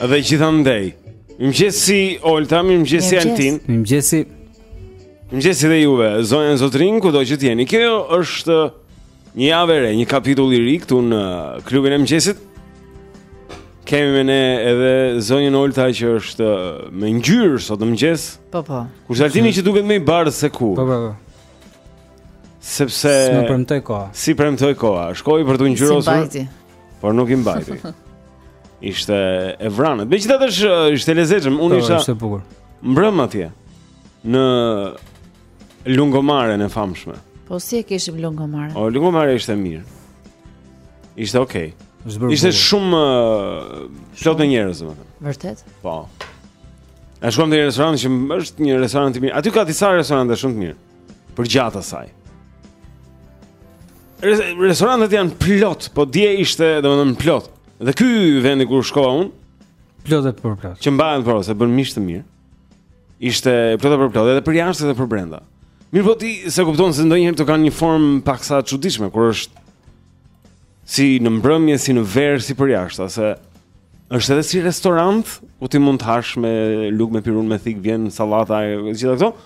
Dhe gjithandej. Mëngjesi Olta, mëngjesi Altin. Mëngjesi. Mëngjesi dhe juve, zonja e zotërinj, kudo që të jeni. Kjo është një javë e re, një kapitull i ri këtu në klubin e mëngjesit. Kemi me ne edhe zonjën Olta që është me ngjyrë sot në mëngjes. Po po. Kurse Altini që duket më i bardhë se kurrë. Po po. po. Sepse s'i premtoi koha. S'i premtoi koha. Shkoi për të ngjyrosur. Si Por nuk i mbajti. Ishte e vranët. Megjithatë është ishte e lezetshme. Unë po, isha ishte bukur. Mbrëm atje në lungomaren e famshme. Po si e kishim lungomaren? O lungomare ishte mirë. Ishte okay. Ishte shumë plot me njerëz domethënë. Vërtet? Po. A shkuam te një restorant që është një restorant i mirë. Aty ka disa restorante shumë të mirë. Përgjatë asaj. Restorantet janë plot, po dje ishte domethënë plot. Dhe ky vendi ku shkova unë, plot e për plot. Që mbahet po se bën mish të mirë. Ishte plot e për plot, edhe përjashta edhe përbrenda. Mirëpo ti s'e kupton se ndonjëherë ato kanë një formë paksa të çuditshme kur është si në mbrëmje, si në verë, si përjashta, se është edhe si restorant ku ti mund të hash me lugë me pirun me thikë vjen sallata e gjitha këto.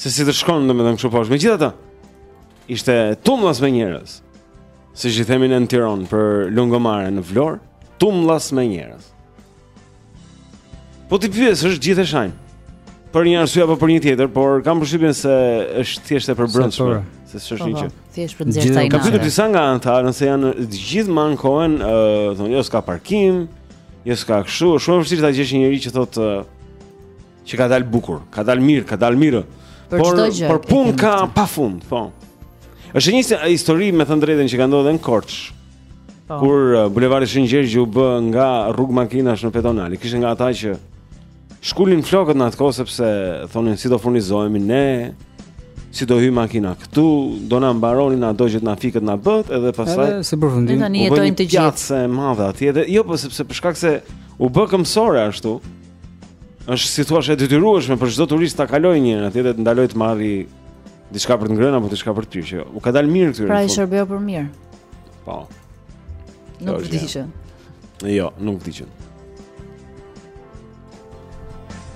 se si të shkon domethënë kështu poshtë. Megjithatë, ishte tumllas me njerëz. Siç i themi ne në Tironë për Lungomare në Vlorë, tumllas me njerëz. Po ti pyes, është gjithë e shajnë. Për një arsye apo për një tjetër, por kam përshtypjen se është thjesht e përbrendshme, se s'është një gjë. Thjesht për të nxjerrë inat. Ka disa nga ata, nëse janë të gjithë ankohen, ë, thonë, jo s'ka parkim, jo s'ka kështu, shumë vështirë ta gjesh një njeri që thotë Që ka dalë bukur, ka dalë mirë, ka dalë mirë. Për por por punë ka pafund, po. Është një histori me thënë të drejtën që ka ndodhur në Korçë. Po. Kur uh, bulevardi Shën Gjergj u bë nga rrugë makinash në pedonal, kishte nga ata që shkulin flokët në atë kohë sepse thonin si do furnizohemi ne, si do hyjë makina këtu, do na mbaronin ato që na fikët na bëtë edhe pastaj. Edhe si përfundim. Tani jetojnë të gjithë. Një pjesë e madhe atje dhe jo po sepse për shkak se u bë këmbësore ashtu. Është si të thuash është e detyrueshme për çdo turist ta kalojë një herë atje dhe të ndalojë të marrë diçka për të ngrënë apo diçka për të pirë që u ka dalë mirë këtyre. Pra i shërbeu për mirë. Po. Nuk vdiqën. Jo, nuk vdiqën.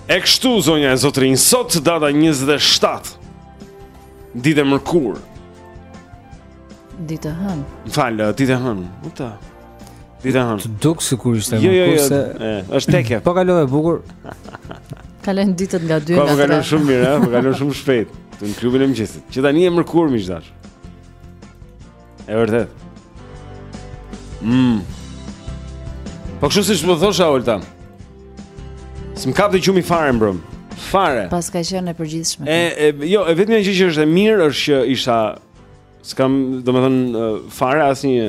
E kështu zonja e zotërinj, sot data 27. Ditë e mërkurë. Ditë e hënë. Më fal, ditë e hënë. Uta. Ditë e hënë. Të duket sikur ishte jo, më jo, jo, kurse. Është tekë. Po kalove bukur. Kalojnë ditët nga 2 po, po në 3. Po kalon shumë mirë, ha, po kalon shumë shpejt në klubin e mëngjesit. Që tani e mërkurë, miq të dashur. E vërtetë. Mm. Po kështu siç po thosha Olta. S'më kapte gjumi fare mbrëmë. Fare. Paska qenë e përgjithshme. E, e jo, e vetmja gjë që është e mirë është që isha S'kam, domethënë, fare asnjë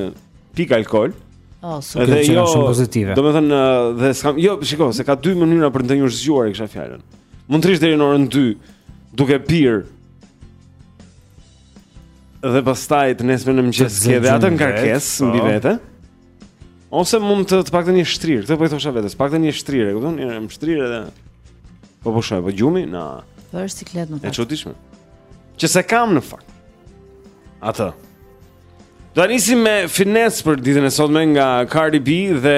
pikë alkool. Oh, super. Edhe jo, shumë pozitive. Domethënë, dhe s'kam, jo, shiko, se ka dy mënyra për të ndenjur zgjuar e kisha fjalën. Mund të rrish deri në orën 2 duke pirë. Dhe pastaj të nesërmen në mëngjes ke dhe atë ngarkesë mbi po. vete. Ose mund të të paktën ndenja shtrirë, këtë po i thosha vetes, paktën ndenja shtrirë, e kupton? Jam shtrirë edhe po pushoj, po gjumi na. Po është siklet në fakt. E çuditshme. Që s'e kam në fakt. Atë. Do ta nisim me Finesse për ditën e sotme nga Cardi B dhe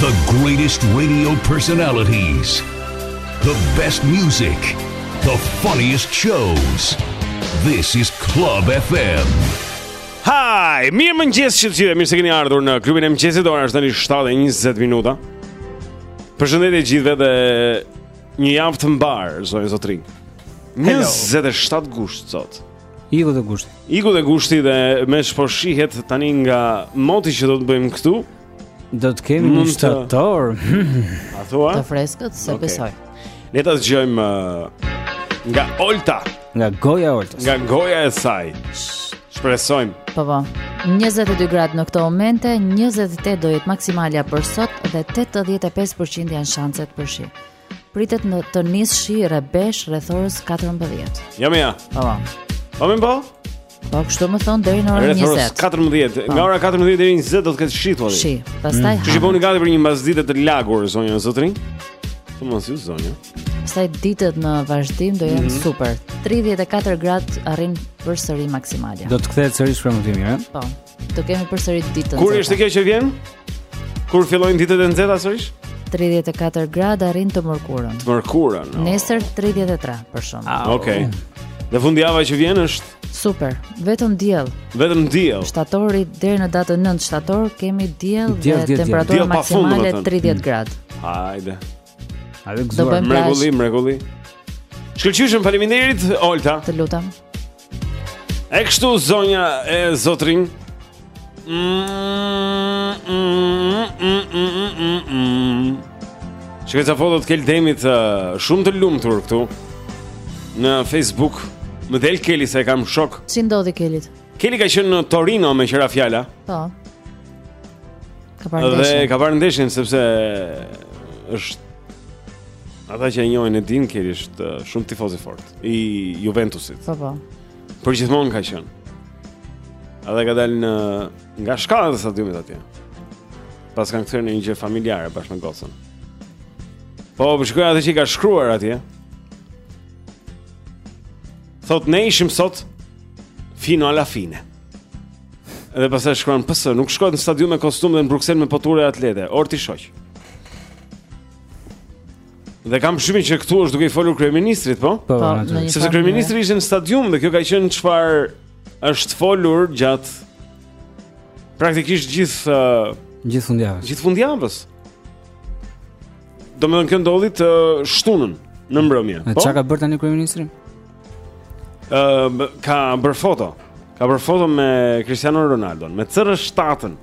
The greatest radio personalities. The best music. The funniest shows. This is Club FM. Hi, mirëmëngjesi të gjithë, mirë se keni ardhur në klubin e mëngjesit. Ora është tani 7 e 20 minuta. Përshëndetje të gjithëve dhe një javë të mbarë, zonja zotërinj. 27 gusht sot. Iku dhe gushti. Iku dhe gushti dhe me ç'po shihet tani nga moti që do të bëjë këtu. Do të kemi një shtator. A thua? Të freskët s'e okay. besoj. Ne ta dëgjojmë uh, nga Olta, nga goja e Oltës. Nga goja e saj. Shpresojmë. Po po. 22 gradë në këto momente, 28 do jetë maksimalja për sot dhe 85% janë shanset për shi. Pritet të nisë shi rrebesh rreth orës 14. Jo më ja. Po. Po më po. Po kështu më thonë deri në orën 20. Rreth orës 14. Nga ora 14 deri në 20 do të ketë shi thua. Shi. Pastaj. Mm. Ti je bëhuni gati për një mbasdite të lagur zonja zotërinj. Po mos ju zonja. Pastaj ditët në vazhdim do jenë mm -hmm. super. 34 gradë arrin përsëri maksimale. Do të kthehet sërish për më të mirë. Po. Do kemi përsëri ditë të nxehta. Kur është kjo që vjen? Kur fillojnë ditët e nxehta sërish? 34 gradë arrin të mërkurën. Të mërkurën. No. Nesër 33 për shkak. Ah, okay. Dhe fundjava që vjen është super. Vetëm diell. Vetëm diell. Shtatori deri në datën 9 shtator kemi diell dhe temperatura maksimale 30 gradë. Hajde. Hajde gëzuar, mrekulli, mrekulli Shkëllqyshëm, faleminderit, Olta Të lutem E kështu zonja e zotrin She ca fotot Kel Demit uh, shumë të lumtur këtu Në Facebook Më del Kelly se e kam shok Si ndodhi Kelly? Kelly ka qenë në Torino me që ra fjala Po Ka parë ndeshjen. Dhe ka parë ndeshjen sepse është ata që e njohin e dinë Keli është uh, shumë tifoz i fortë i Juventusit. Po po. Por gjithmonë ka qenë. A dhe ka dalë në nga shkallët e stadiumit atje. Pas kanë kthyer në një gjë familjare bashkë me gocën. Po, po shikoj atë që ka shkruar atje. Thot ne ishim sot fino alla fine. Edhe pastaj shkruan PS, nuk shkohet në stadium me kostum dhe në Bruksel me poture e atlete. Or ti shoq. Dhe kam përshtypjen që këtu është duke i folur kryeministrit, po? Po, po sepse kryeministri ishte në stadium dhe kjo ka qenë çfarë është folur gjatë praktikisht gjithë uh, gjithë fundjavës. Gjithë fundjavës. Domethënë kjo ndodhi të uh, shtunën në mbrëmje. Po? Çka ka bërë tani kryeministri? Ëm uh, ka bër foto. Ka bër foto me Cristiano Ronaldo, me CR7-ën.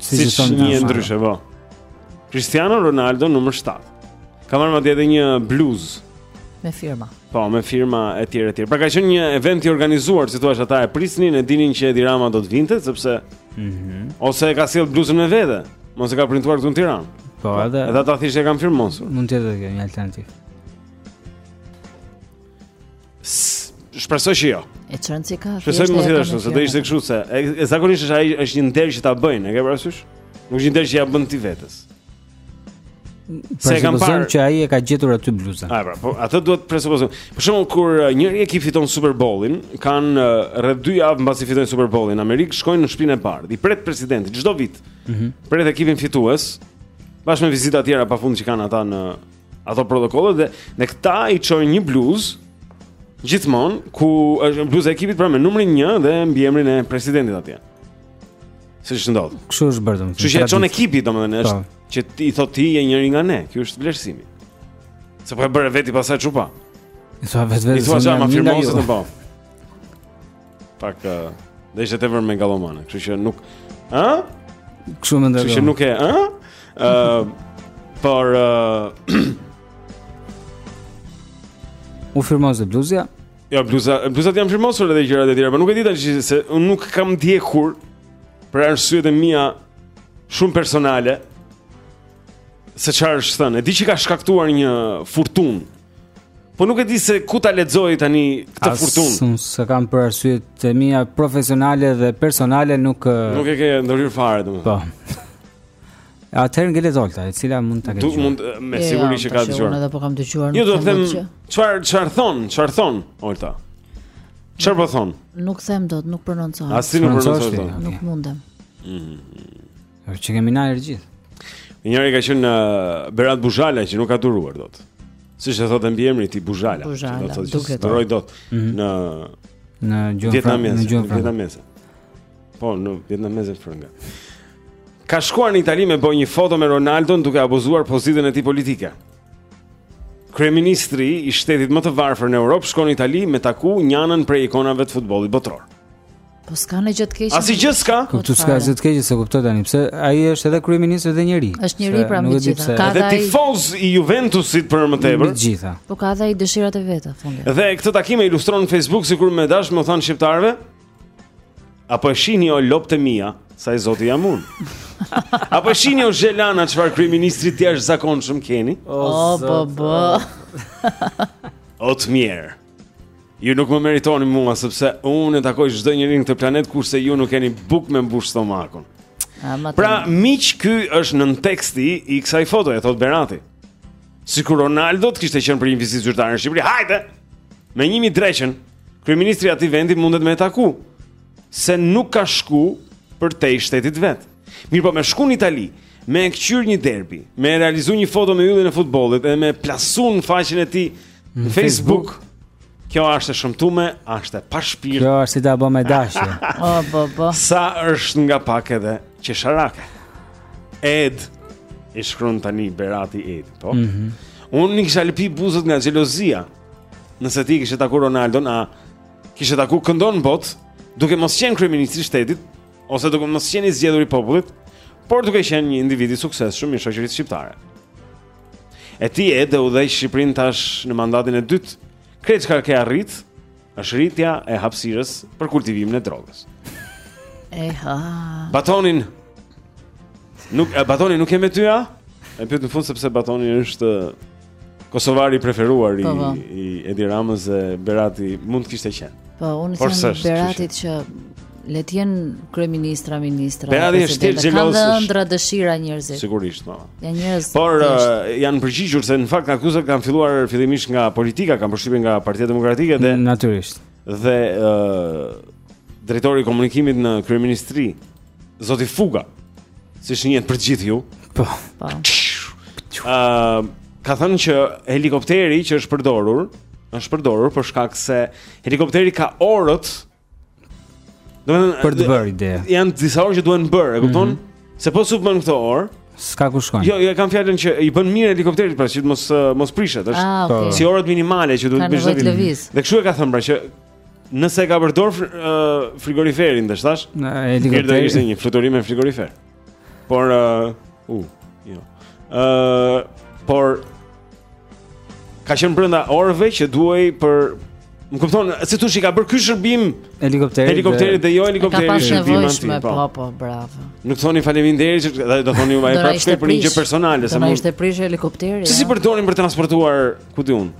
Siç i thonë ndryshe, po. Cristiano Ronaldo numër 7. Ka marrë madje edhe një bluzë me firma. Po, me firma etj etj. Pra ka qenë një event i organizuar, si thua, ata e prisnin, e dinin që Edi Rama do të vinte sepse Mhm. Mm Ose e ka sjell bluzën me vete, mos e ka printuar këtu në Tiranë. Po, edhe. Edhe ata thjesht e kanë firmosur. Mund të jetë kjo një alternativë. Shpresoj që jo. E çon si ka. Shpresoj mo i dashur, se do ishte kështu se e zakonisht është ai është një nder që ta bëjnë, e ke parasysh? Nuk është një nder që ja bën ti vetes. Se e kam parë që ai e ka gjetur aty bluzën. Ah, po, atë duhet presupozojmë. Për shembull, kur uh, një ekip fiton Super Bowl-in, kanë uh, rreth 2 javë mbasi fitojnë Super Bowl-in, në Amerikë shkojnë në shpinën e bardhë. I pret presidenti çdo vit. Mm -hmm. Pret ekipin fitues, bashkë me vizita të tjera pafund që kanë ata në ato protokollet edhe këta i çojnë një bluzë gjithmonë ku është bluza e ekipit pra me numrin 1 dhe mbiemrin e presidentit atje. Siç ndodh? Kështu është bërë domethënë. Kështu që çon ekipi domethënë është po. që ti i thotë ti je njëri nga ne. Ky është vlerësimi. Se po e bëre vetë pastaj çupa. Sa vetë vetë. Ti thua sa më firmon se të bën. Pak uh, dhe ishte tepër megalomane, kështu që nuk, ë? Kështu mendoj. Kështu që nuk e, ë? Ë, uh, por uh, U firmos dhe bluzja? Ja, bluza, bluzat janë firmosur edhe gjërat e tjera, por nuk e di tash se unë nuk kam ndjekur për arsyet e mia shumë personale se çfarë është thënë. E di që ka shkaktuar një furtunë Po nuk e di se ku ta lexoj tani këtë furtunë. As unë se kam për arsye të mia profesionale dhe personale nuk Nuk e ke ndërhyrë fare domethënë. Po. Atëherë ngelet Olta, e cila mund ta ketë. Nuk mund, me, jo, siguri që ka dëgjuar. Unë edhe po kam dëgjuar. Jo, do të them çfarë çfarë thon, çfarë thon Olta. Çfarë po thon? Nuk them dot, nuk prononcohem. As ti nuk prononcohesh. Nuk mundem. Mhm. Është që kemi najer gjithë. Njëri ka qenë uh, Berat Buzhala që nuk ka duruar dot. Siç e thotë mbiemri ti Buzhala, do të thotë që duroj dot mm -hmm. në në gjuhën vietnameze, në gjuhën vietnameze. Po, në vietnameze frënga. Ka shkuar në Itali me bo një foto me Ronaldon duke abuzuar pozitën e tij politike. Kryeministri i shtetit më të varfër në Europë shkon në Itali me taku njanën prej ikonave të futbollit botnor. Po s'ka ndonjë gjë të keqe. Asnjë gjë s'ka. Po tu s'ka gjë të keqe s'e kuptoj tani pse ai është edhe kryeministër dhe njeri. Është njeri pra me gjithë. Ka edhe tifoz i Juventusit për më tepër. Me gjitha. Po ka edhe i dëshirat e veta fundi. Dhe këtë takim e ilustron në Facebook sikur me dashtë me u thonë shqiptarëve. A po e shihni o lopët e mia, sa i zoti jam unë. A po e shihni o zhelana çfarë kryeministri të jashtëzakonshëm keni? O bo bo. O të mjerë. Ju nuk më meritoni mua sepse unë e takoj çdo njeri në këtë planet kurse ju nuk keni bukë me mbush stomakun. Pra miq ky është nënteksti i kësaj fotoje thotë Berati. Sikur Ronaldo të kishte qenë për një vizitë zyrtare në Shqipëri, hajde. Me 1000 dreqën, kryeministri i atij vendi mundet me e taku se nuk ka shku përtej shtetit vet. Mirëpo me shku në Itali, me e këqyr një derbi, me e realizu një foto me yllin e futbollit, edhe me plasu në faqen e tij Në Facebook. Kjo âsht e shëmtume, âsht e pashpirt. Kjo është si ta bo me dashje. O bo bo. Sa është nga pak edhe qesharake. Ed i shkruan tani Berati Edit, po. Mm -hmm. Unë i kisha lëpi buzët nga xhelozia. Nëse ti kishe taku Ronaldon, a kishe taku këdo n'botë, duke mos qenë kryeministër i shtetit ose duke mos qenë i zgjedhur i popullit, por duke qenë një individ i suksesshëm i shoqërisë shqiptare. E ti Ed e udhëheq Shqipninë tash në mandatin e dytë, krejt çka ke arrit, është rritja e hapësirës për kultivimin e drogës. E ha. Batonin, nuk, e, Batonin nuk e ke me ty, a? E pyet në fund sepse Batoni është eh, kosovari i preferuar i, Po, po. i Edi Ramës dhe Berati mund të kishte qenë. Po, unë t'i them Beratit që le të jenë kryeministra, ministra. Berati është tjetër xheloz. Ka ëndra dëshira njerëzit. Sigurisht, po. Janë njerëz. Por uh, janë përgjigjur se në fakt akuzat kanë filluar fillimisht nga politika, kam përshtypjen nga Partia Demokratike dhe natyrisht. Dhe ë uh, drejtori i komunikimit në kryeministri, Zoti Fuga, siç njihet për gjithë ju. Po. Po. Uh, ka thënë që helikopteri që është përdorur, është përdorur për shkak se helikopteri ka orët Domethënë për të bërë ide. Janë disa orë që duhen bërë, e kupton? Mm -hmm. Se po s'u bënë këto orë, s'ka ku shkojnë. Jo, jo, kam fjalën që i bën mirë helikopterit pra që mos mos prishet, është ah, okay. Po. si orët minimale që duhet të bësh. Dhe kështu e ka thënë pra që Nëse e ka përdorur fr uh, frigoriferin, desh thashë? Në helikopter. Mirë ishte një fluturim me frigorifer. Por uh, u, uh, jo. Ë, uh, por ka qenë brenda orëve që duhej për Më kupton, si të thuash i ka bërë ky shërbim helikopterit, helikopterit dhe, dhe jo helikopterit. Ka pasur nevojë po. po, po, bravo. Nuk thoni faleminderit, do të thoni më prapë shkoj për një gjë personale, se më ishte prishur helikopteri. Si s'i përdorin për të transportuar, ku di unë?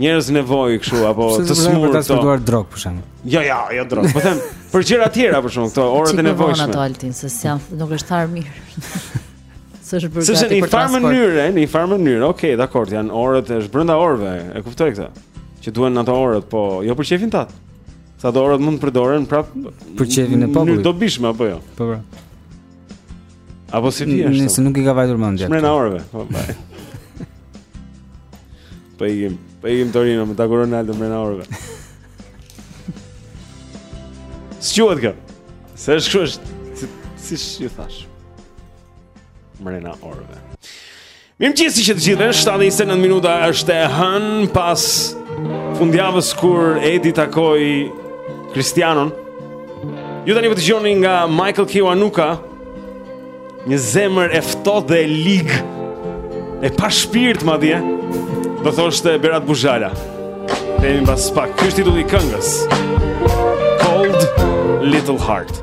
Njerëz në nevojë kështu apo të sëmurë të transportuar drogë për shemb. Jo, jo, jo drogë. Po them, për gjëra të tjera për shemb, këto orët e nevojshme. Çfarë Altin se s'janë nuk është tharë mirë. S'është bërë gati për transport. Në farë mënyrë, në farë mënyrë. Okej, dakord, janë orët, është brenda orëve, e kuptoj këtë. Që duhen ato orët, po jo për qejfin tat. Se ato orët mund të përdoren prap për qejfin e popullit. Më dobishme apo jo? Po po. Apo si ti ashtu? Nëse nuk i ka vajtur mendja. Mrena orëve. Po, po. po ikim, po ikim Torino, me taku Ronaldon mrena orëve. Squad ka. Se është kështu është. Si, si ju thashë? Mrena orëve. Mirëmëngjesi edhe të gjithë, 7.29 minuta është e hënë pas fundjavës kur Edi takoi Kristianon. Ju tani do të dëgjoni nga Michael Kiwanuka, një zemër e ftohtë dhe e ligë, e pashpirt madje, do thoshte Berat Buzhala. Kthehemi pas pak, ky është titulli i këngës, Cold Little Heart.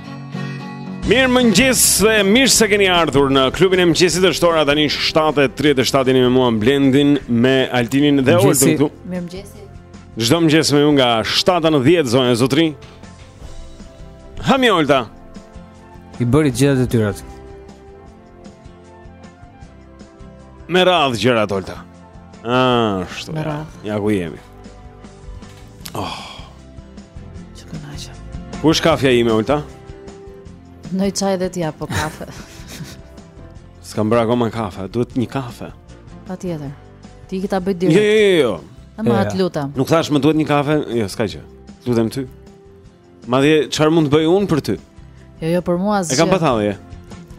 Mirëmëngjes dhe mirë se keni ardhur në klubin e mëngjesit është ora tani 7.37 jeni me mua Blendin me Altinin dhe Oltën në klub Mirëmëngjes Çdo mëngjes me ju nga 7 në 10 zonja e zotërinj Hami Olta I bëri gjithë detyrat Me radhë gjërat Olta. Ashtu. Me radhë. Ja ku jemi. Oh. Çka na jep? Ku është kafja ime Olta? Ndonjë çaj dhe ti apo kafe. S'kam bërë akoma kafe, duhet një kafe. Patjetër. Të ik ta bëj direkt. Jo, jo, jo. jo. Aman të lutem. Nuk thash më duhet një kafe? Jo, s'ka gjë. Lutem ty. Madje çfarë mund të bëj unë për ty? Jo, jo, për mua asgjë. E kam patallje.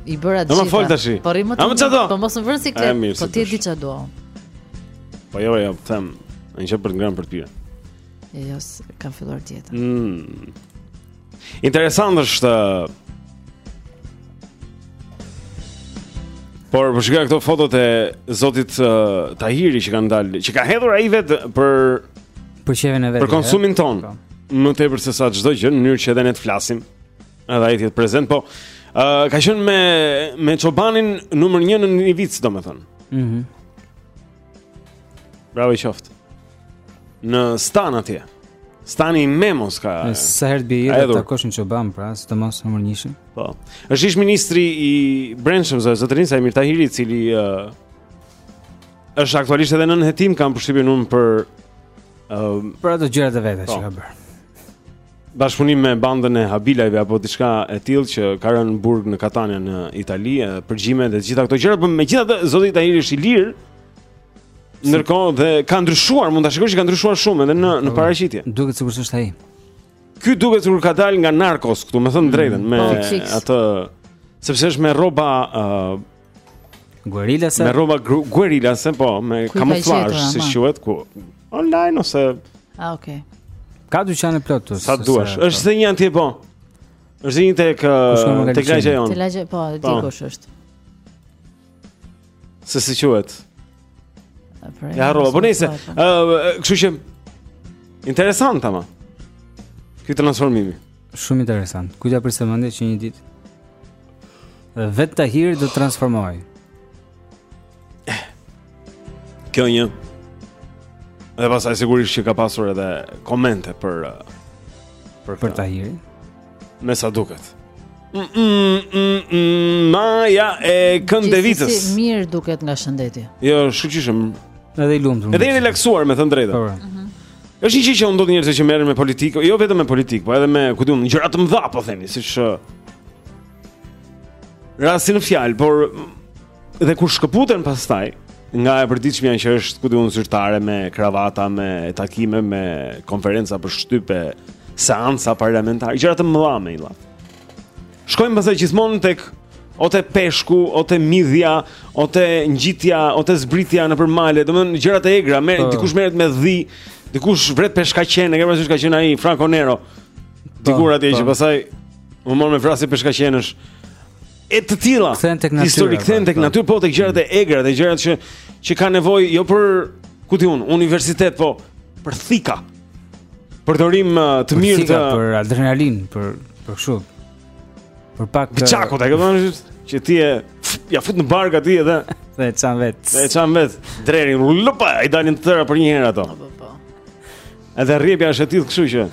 I bëra të gjitha. Do më fol tash. Po rri më të. Po mos më vër në siklet. Po ti e di çfarë dua. Po jo, jo, them, a ke për të ngrënë për ty. E jo, kam filluar dietën. Mm. Interesant është Por po shikoja këto fotot e zotit uh, Tahiri që kanë dalë, që ka hedhur ai vetë për Për qejfin e vet. Për konsumin tonë. Po. Më tepër se sa çdo gjë, në mënyrë që edhe ne të flasim. Edhe ai të jetë prezent, po. Ë uh, ka qenë me me çobanin numër 1 në Nivicë, domethënë. Mhm. Mm Bravo i qoftë. Në stan atje. Stani i Memos ka. Sa herë të bie edhe takosh një çoban pra, sidomos numër 1. Po. Është ish ministri i Brendshëm zë zotëri Saimir Tahiri, i cili ë uh, Është aktualisht edhe nën hetim kam përshtypjen unë për ë um, për ato gjërat e veta që po. ka bërë. Bashkëpunim me bandën e Habilajve apo diçka e tillë që ka rënë në burg në Katania në Itali, përgjime dhe të gjitha këto gjëra, por megjithatë zoti Tahiri është i lirë. Ndërkohë dhe ka ndryshuar, mund ta shikosh që ka ndryshuar shumë edhe në në po, paraqitje. Duket sikur është ai. Ky duket sikur ka dalë nga Narcos këtu, me thënë mm. të drejtën me po, atë sepse është me rroba uh, Guerilase. Me rroba guerilase, po, me kamuflazh, si quhet kjo online ose Ah, okay. Ka dyqane plot këtu. Sa duash. Është se një anti po. Është një tek tek lagja jonë. Te lagja po, e di po. ku është? S'e di si quhet? Pra, ia harrova, po nice. Ëh, kështu që interesant ama. Ky transformimi. Shumë interesant. Kujt ia priste mendja që një ditë dhe vetë Tahiri do të transformohej. Kjo një Dhe pastaj sigurisht që ka pasur edhe komente për uh, për, për Tahirin. Me sa duket. Mm, mm, mm, mm, Maja e Këndrevicës. Si mirë duket nga shëndeti. Jo, shkëlqyshëm. Edhe i lumtur. Edhe i relaksuar me thënë të drejtën. Po. po. Mhm. Është një gjë që u ndodh njerëzve që merren me politikë, jo vetëm me politikë, por edhe me, ku di unë, gjëra të mëdha, po themi, siç ë rasti në fjalë, por dhe kur shkëputen pastaj nga e përditshmja që është, ku di unë, zyrtare me kravata, me takime, me konferenca për shtype, seanca parlamentare, gjëra të mëdha me illa. Shkojmë pastaj gjithmonë tek o te peshku, o te midhja, o te ngjitja, o te zbritja nëpër male, domethënë gjërat e egra, mer, po. dikush merret me dhi, dikush vret peshkaqenë, e ke pasur, ç'ka qenë ai, Franco Nero, po, dikur atje po. që pastaj u mor me vrasje peshkaqenësh, e të tila, histori kthen tek natyra, po tek gjërat e egra, te gjërat që, që kanë nevojë, jo për, ku ti unë, universitet, po, për thika, Përdorim, të mirë të për adrenalinë, për për kështu. Për pak të gjakut, e kupton që ti ia fut në bark aty edhe dhe e çan vet. Dhe e çan vet. Drerin, llupa, i dalin të tëra për një herë ato. Po, po, po. Edhe rrjepja është e tillë kështu që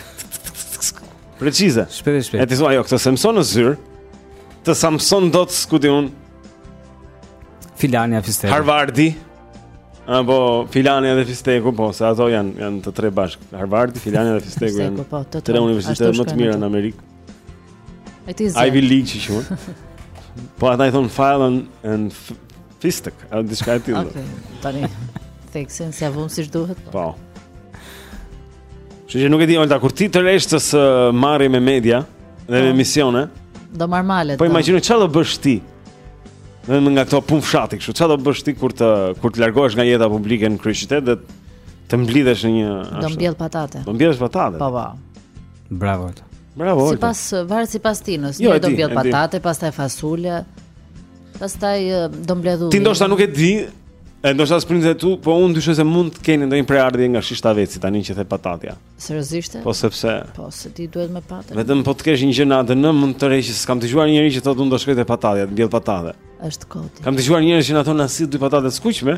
precize. Shpejt e shpejt. E ti thua jo këto s'i mëson në zyrë. S'të i mëson dot askund. Filani a Fisteku. Harvardi. Apo Filani edhe Fisteku, po, se ato janë janë të tre bashkë. Harvardi, Filani dhe Fisteku janë po, tre universitetet më të mira në Amerikë. Ivy League që quhen. Po ata i thon Fallon and Fistek, a diçka e tillë. Okej, tani theksin s'e vumë siç duhet. Po. po. Kështu që nuk e di Olta kur ti të reshtësh së marri me media dhe me po. emisione. Do marr malet. Po, po. imagjino çfarë do bësh ti. Ndonjë nga këto punë fshati kështu, çfarë do bësh ti kur të kur të largohesh nga jeta publike në kryeqytet dhe të mblidhesh në një ashtu. Do mbjell patate. Do mbjellësh patate. Po, po. Bravo. Bravo. Sipas varet sipas stinës, jo, do mbjell patate, pastaj fasule. Pastaj do mbledh uji. Ti ndoshta nuk e di, e ndoshta s'e pranon ti, po unë dyshoj se mund të keni ndonjë prejardhje nga Shishtaveci tani që the patatja. Seriozisht? Po sepse Po se ti duhet me patate. Vetëm po të kesh një gjë në ADN mund të të tërheqë, s'kam dëgjuar njeri që thotë unë do shkoj te patatja, të mbjell patate. Është kodi. Kam dëgjuar njerëz që na thonë na sill dy patate të skuqura,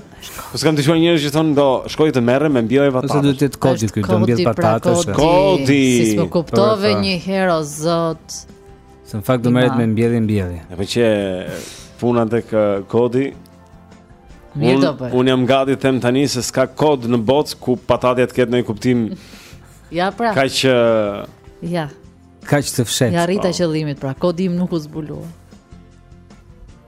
po s'kam dëgjuar njerëz që thonë do shkoj të merrem me mbjellje patate. Ose duhet të jetë kodi ky, do mbjell pra patate. Kodi. Si s'e kuptove një herë o zot. Se në fakt do merrem me mbjellje mbjellje. Apo qe puna tek kodi. Mirë do bëj. Unë jam gati të them tani se s'ka kod në botë ku patatja të ketë ndonjë kuptim. ja pra. Kaq Ja. Kaq të fshehtë. Ia arrita qëllimit pra, kodi im nuk u zbulua.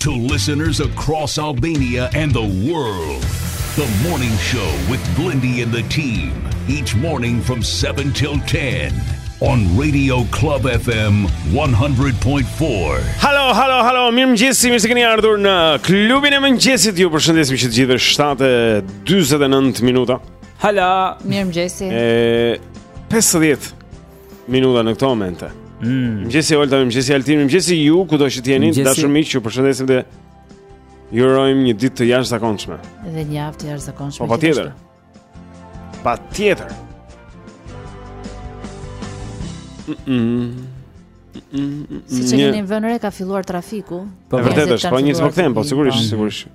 To listeners across Albania and the world, the morning show with Blendi and the team, each morning from 7 till 10 on Radio Club FM 100.4. Halo, halo, halo, mirëmëngjes, mirë se keni ardhur në klubin e mëngjesit. Ju përshëndesim që të gjithëve 7:49 minuta. Halo, mirëmëngjesi. E 50 minuta në këto momente. Mm. Mëngjesi Olta, mëngjesi Altin, mëngjesi ju kudo që të jeni, të dashur miq, ju përshëndesim dhe ju urojmë një ditë të jashtëzakonshme. Edhe një javë të jashtëzakonshme. Po patjetër. Patjetër. Si që një... një vënë re ka filluar trafiku Po vërtet është, po një zbëkëtem, po sigurisht, sigurisht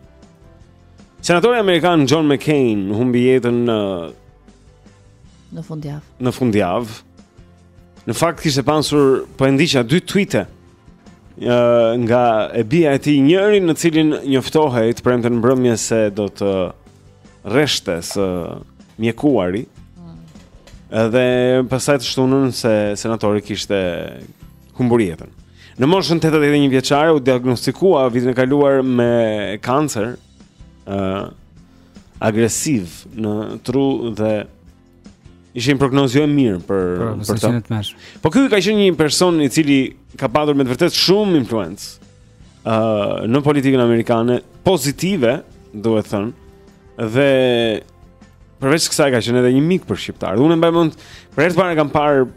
Senatori amerikan John McCain humbi jetën në fundjavë. Në fundjavë. Në fakt kishte pasur po e ndiqja dy tweete nga e bija e tij njëri në cilin njoftohej të premten në mbrëmje se do të rreshte së mjekuari. Edhe pastaj të shtunën se senatori kishte humbur jetën. Në moshën 81 vjeçare u diagnostikua vitin e kaluar me kancer ë uh, agresiv në tru dhe ishte një prognozë jo e mirë për pra, për të. Po ky ka qenë një person i cili ka patur me të vërtetë shumë influencë ë uh, në politikën amerikane pozitive, duhet thënë, dhe përveç kësaj ka qenë edhe një mik për shqiptarët. Unë mbaj mend për herë të parë kam parë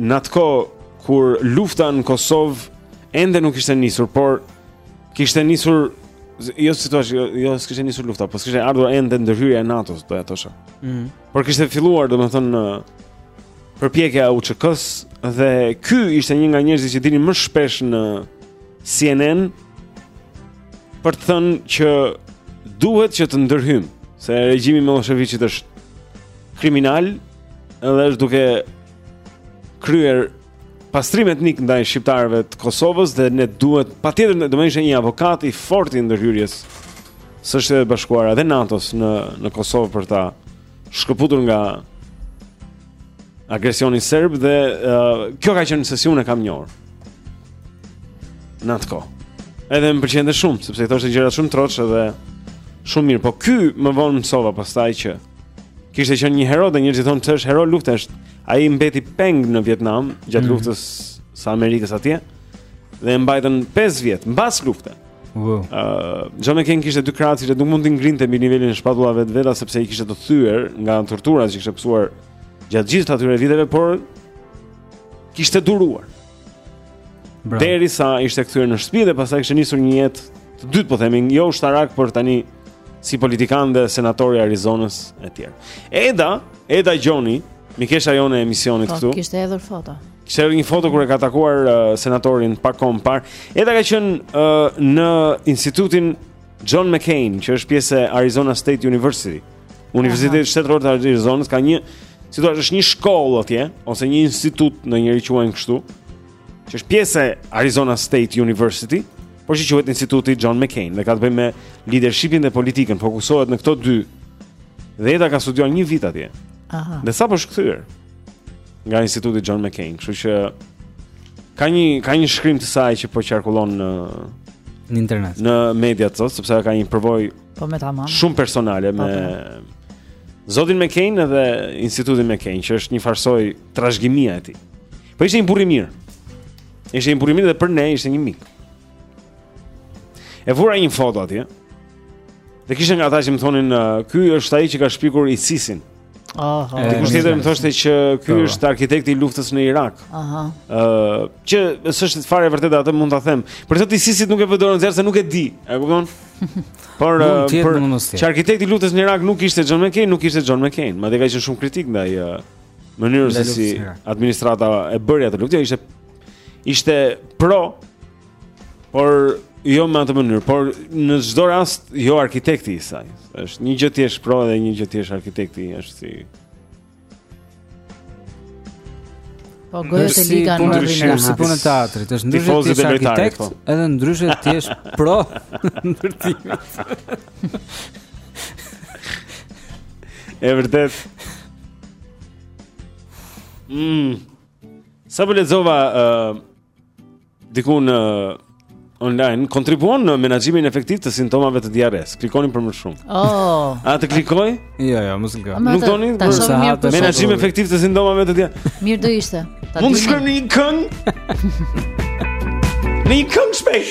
në atë kohë kur lufta në Kosovë ende nuk kishte nisur, por kishte nisur jo si thua, jo, jo s'kishte nisur lufta, po s'kishte ardhur ende ndërhyrja e NATO-s, doja të thosha. Ëh. Mm. Por kishte filluar, domethënë përpjekja e UÇK-s dhe ky ishte një nga njerëzit që dilnin më shpesh në CNN për të thënë që duhet që të ndërhyjmë, se regjimi i Millosheviqit është kriminal Edhe është duke kryer pastrim etnik ndaj shqiptarëve të Kosovës dhe ne duhet patjetër domethënë ishte një avokat i fortë i ndërhyrjes së Shteteve të Bashkuara dhe NATO-s në në Kosovë për ta shkëputur nga agresioni serb dhe uh, kjo ka qenë sesi unë e kam njohur. Në atë kohë. Edhe më pëlqente shumë sepse i thoshte gjërat shumë troç edhe shumë mirë, po ky më vonë mësova pastaj që Kishte qenë një hero dhe njerëzit thonë pse është hero lufte është. Ai mbeti peng në Vietnam gjatë mm. luftës së Amerikës atje dhe e mbajtën 5 vjet mbas lufte. Wow. Uh, John McCain kishte dy krahë që nuk mund t'i ngrinte mbi nivelin e shpatullave të veta sepse i kishte të thyer nga torturat që kishte pësuar gjatë gjithë atyre viteve, por kishte duruar. Derisa ishte kthyer në shpi dhe pastaj kishte nisur një jetë të dytë po themin Jo ushtarak por tani si politikan dhe senator i Arizonës e tjerë Eda, Eda Gjoni, mikesha jonë e emisionit po, këtu Po kishte hedhur foto Kishte hedhur një foto kur e ka takuar uh, senatorin pak kohë më parë Eda ka qenë uh, në institutin John McCain, që është pjesë e Arizona State University, Universiteti Shtetëror i Arizonës ka një, si thua, është një shkollë atje ose një institut, nuk e di si e quajnë kështu, që është pjesë e Arizona State University, por që quhet Instituti John McCain dhe ka të bëjë me leadershipin dhe politikën, fokusohet në këto dy. Dhe Eda ka studiuar një vit atje. Aha. Dhe sapo është kthyer. nga Instituti John McCain, kështu që ka një ka një shkrim të saj që po qarkullon në në internet. Në media sot, sepse ka një përvojë po me tamam. Shumë personale po, me po. Zotin McCain dhe Institutin McCain, që është një farsoj trashëgimia e tij. Po ishte një burrë i mirë. Ishte një burrë i mirë dhe për ne ishte një mik. E vura një foto atje. Dhe kishte nga ata që më thonin, "Ky është ai që ka shpikur ISIS-in." Ah, ah, Dikush tjetër më thoshte që ky po. është arkitekti i luftës në Irak. Aha. Ëh, uh, që s'është fare e vërtetë atë mund ta them. Për këtë të ISIS-it nuk e vë dorën në zjarr se nuk e di. E kupton? Por për që arkitekti i luftës në Irak nuk ishte John McCain, nuk ishte John McCain, madje ka qenë shumë kritik ndaj uh, mënyrës se si administrata e bëri atë luftë, jo, ishte ishte pro Por jo me atë mënyrë, por në çdo rast jo arkitekti i saj. Është një gjë të jesh pro dhe një gjë të jesh arkitekti, është si Po gojë të liga në rrugën. Si puna e teatrit, është ndryshe të jesh arkitekt, po. edhe ndryshe të jesh pro ndërtimit. E vërtetë. Mmm. Sapo lexova uh, diku në online kontribuon në menaxhimin efektiv të simptomave të diarresë. Klikoni për më shumë. Oh. A ta klikoj? Jo, jo, mos kliko. Nuk doni të bëni menaxhim efektiv të simptomave të diarresë. Mirë do ishte. Mund të shkruajmë një këngë? Në një këngë shpesh.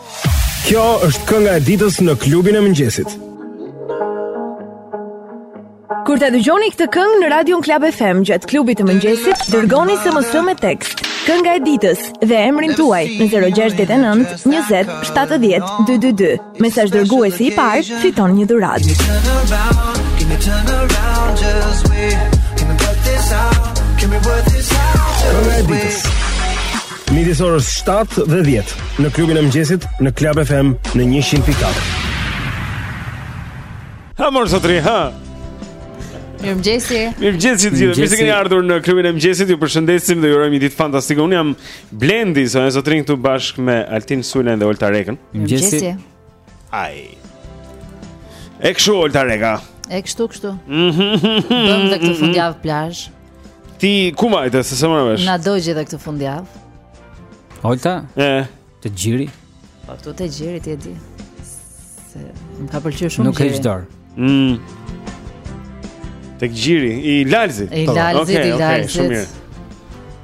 Kjo është kënga e ditës në klubin e mëngjesit. Kur ta dëgjoni këtë këngë në radion Club FM gjatë klubit të mëngjesit, dërgoni SMS me tekst. Kënga e ditës dhe emrin tuaj në 069 20 70 222. Mesazhdërguesi i parë, fiton një dhuratë. Kënga e ditës. Midis orës 7 dhe 10 në klubin e mëngjesit në Club FM në 100.4. Ha mor zotëri, ha. Mirëmëngjesi. Mirëmëngjesi të gjithëve. Mirë se keni ardhur në klubin e mëngjesit. Ju përshëndesim dhe ju urojmë një ditë fantastike. Unë jam Blendi, zonja e zotërinj këtu bashkë me Altin Sulën dhe Olta Rekën. Mirëmëngjesi. Ai. E kështu Olta Reka. E kështu kështu. Bëmë dhe këtë fundjavë plazh. Ti ku vajte se s'e morëm vesh? Në Durrës dhe këtë fundjavë. Olta? E. Te gjiri. Po këtu te gjiri ti e di. Se më ka pëlqyer shumë gjiri. Nuk heq dorë. Mm. Tek gjiri i Lalzit. I Lalzit, okay, i Lalzit. Okay, shumë mirë.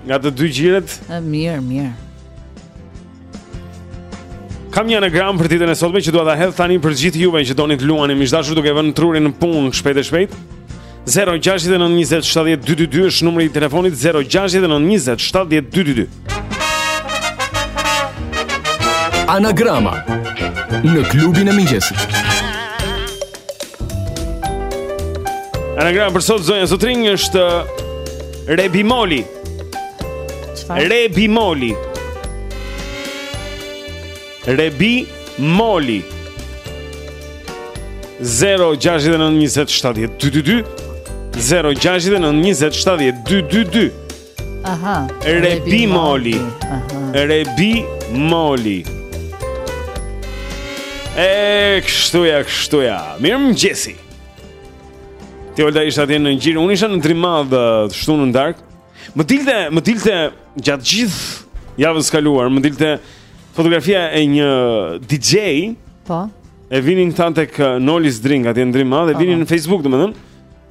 Nga të dy gjiret? Mirë, mirë. Kam një anagram për ditën e sotme që dua ta hedh tani për gjithë juve që doni të luani miq dashur duke vënë trurin në punë shpejt e shpejt. 0692070222 është numri i telefonit 0692070222. Anagrama në klubin e mëngjesit. Anagrama për sot zonja zotërinj është Rebi Moli. Çfarë? Rebi Moli. Rebi Moli. 0-6-9-27-22 0-6-9-27-22 Aha Rebi Moli Rebi Moli E kështu ja, kështu ja Mirëmëngjesi Ti Olta ishe atje në gji, unë isha në Drimadhë të shtunën në darkë. Më dilte, më dilte gjatë gjithë javës së kaluar, më dilte fotografia e një DJ. Po. E vinin këta tek uh, Nolis Drink atje në Drimadhë, e po, vinin po. në Facebook, domethënë.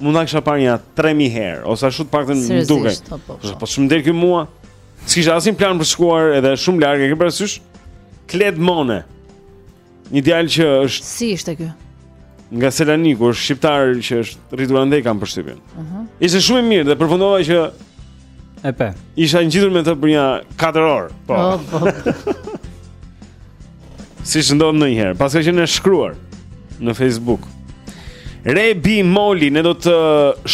Mund ta kisha parë një 3000 herë ose ashtu të paktën m'u duk. Po, po, po. po shumë del ky mua. S'kisha asnjë plan për të shkuar edhe shumë larg, e ke parasysh? Kled Mone. Një djalë që është Si ishte ky? Nga Selaniku, është shqiptar që është rritur andej kam përshtypjen. Ëh. Uh -huh. Ishte shumë i mirë dhe përfundova që e pashë. Isha ngjitur me të për një 4 orë. Po. Oh, po. si s'të ndodh ndonjëherë, paska qenë shkruar në Facebook. Rebi Moli, ne do të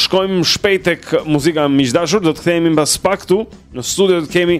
shkojmë shpejt tek muzika miq të dashur, do të kthehemi mbas pak këtu në studio do të kemi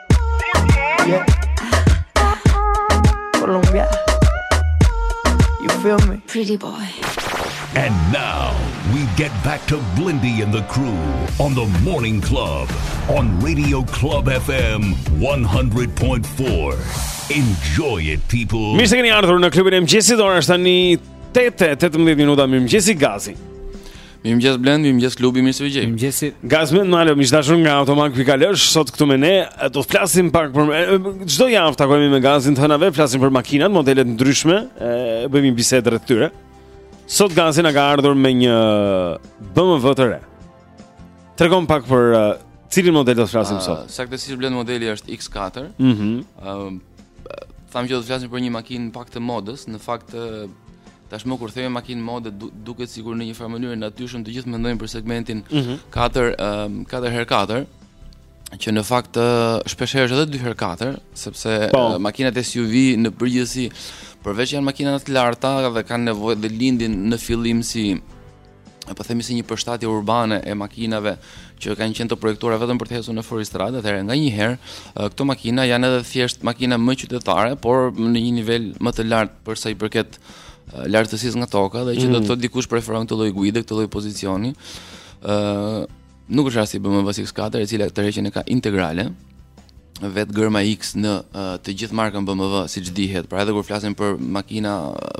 Yeah. Colombia. You feel me? Pretty boy. And now we get back to Blendi and the crew on the Morning Club on Radio Club FM 100.4. Enjoy it people. Mirë se keni ardhur në klubin e mëngjesit. Ora është tani 8:18 minuta. Mirëmëngjesi Gazi. Mirëmëngjes Blend, mirëmëngjes Klubi, mirë se vjen. Mirëmëngjesi. Gazmend Malo, mik i dashur nga Automark pika al është, sot këtu me ne do të flasim pak për çdo javë takohemi me Gazin të hënave, flasim për makinat, modele të ndryshme, e bëjmë një bisedë rreth tyre. Sot Gazi na ka ardhur me një BMW të re. Tregon pak për uh, cilin model do të flasim uh, sot. Saktësisht Blend modeli është X4. Mhm. Mm uh, Thamë që do të flasim për një makinë pak të modës, në fakt Tashmë kur themi makinë mode duket sikur në një farë mënyre natyrshëm të gjithë mendojnë për segmentin 4 mhm. 4x4 që në fakt shpesh herë është edhe 2x4 sepse po. makinat SUV në përgjithësi përveç janë makina të larta dhe kanë nevojë dhe lindin në fillim si apo themi si një përshtatje urbane e makinave që kanë qenë të projektuara vetëm për të ecur në fuoristrada, atëherë nganjëherë këto makina janë edhe thjesht makina më qytetare, por në një nivel më të lartë për sa i përket lartësisë nga toka dhe që do të mm. thotë dikush preferon këtë lloj guide, këtë lloj pozicioni. ë Nuk është rasti i BMW X4 e cila tërheqjen e ka integrale. Vetë gërma X në uh, të gjithë markën BMW, siç dihet, pra edhe kur flasim për makina,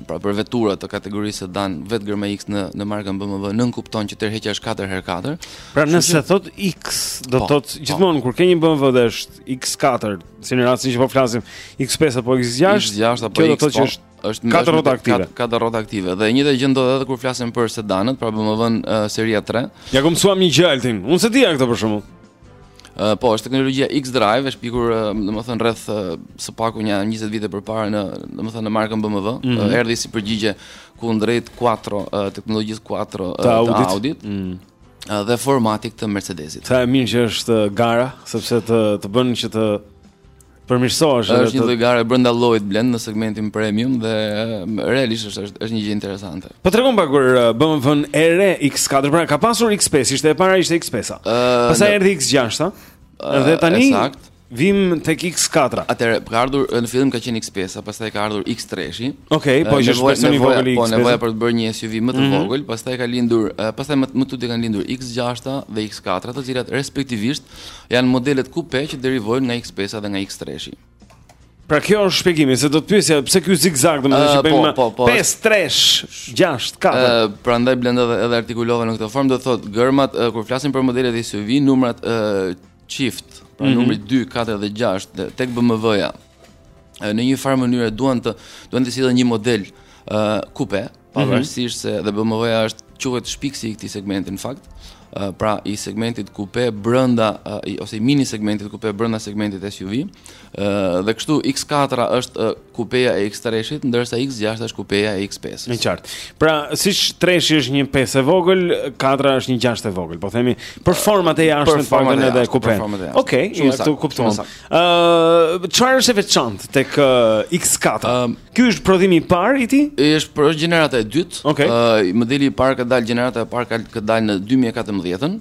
pra për vetura të kategorisë sedan, vetë gërma X në në markën BMW nënkupton që tërheqja është 4x4. Pra nëse që... thotë X, do po, thotë po. gjithmonë kur ke një BMW dhe është X4, si në rastin që po flasim, X5 apo X6, X6 apo X, do thotë që po. është është katër rrota aktive. Katër rrota aktive. Dhe e njëjta gjë ndodh edhe kur flasim për sedanët, pra BMW-n uh, seria 3. Ja ku mësuam një gjë Altin. Unë s'e dija këtë për shembull. Uh, po, është teknologjia xDrive, është shpikur, uh, domethënë rreth uh, së paku një 20 vite përpara në, domethënë në markën BMW, mm -hmm. uh, erdhi si përgjigje kundrejt Quattro uh, teknologjisë Quattro uh, të Audit. Të Audit. Mm -hmm dhe 4Matic të Mercedesit. Sa e mirë që është gara, sepse të të bën që të përmirësohesh. Është një lloj gare brenda llojit Blend në segmentin premium dhe realisht është është një gjë interesante. Po tregon pak kur BMW-n e re X4, pra ka pasur X5, ishte e para ishte X5-a. Uh, Pastaj no. erdhi X6, a? Uh, dhe tani E saktë. Vim tek X4. Atëre, ka ardhur në fillim ka qenë X5, pastaj ka ardhur X3-shi. Okej, okay, po është versioni i vogël i X5. Po nevoja për të bërë një SUV më të mm -hmm. vogël, pastaj ka lindur, pastaj më, më tutje kanë lindur X6 dhe X4, të cilat respektivisht Janë modelet kupe që derivojnë nga X5 dhe nga X3-shi. Pra ky është shpjegimi se do të pyesja pse ky zigzag do të thotë që bëjmë 5 3 6 4. Prandaj Blend edhe edhe artikulova në këtë formë do të thotë gërmat uh, kur flasim për modelet SUV numrat uh, çift, pra mm -hmm. numri 2, 4 dhe 6 dhe tek BMW-ja. Uh, në një farë mënyre duan të duan të sjellin një model uh, kupe, pavarësisht se dhe BMW-ja është quhet shpikësi i këtij segmenti në fakt, pra i segmentit kupe brenda ose i mini segmentit kupe brenda segmentit SUV. Dhe kështu X4 është kupeja e X3-shit, ndërsa X6 është kupeja e X5-ës. E qartë. Pra, siç 3-shi është një 5 e vogël, 4-a është një 6 e vogël, po themi për format e jashtme të paktën edhe kupe. Okej, okay, ju kuptuam. Ëh, çfarë është e veçantë tek uh, X4? Um, Ky është prodhimi i parë i tij? Është për gjenerata e dytë. Okay. Uh, modeli i parë ka dalë gjenerata e parë ka, ka dalë në 2014-ën.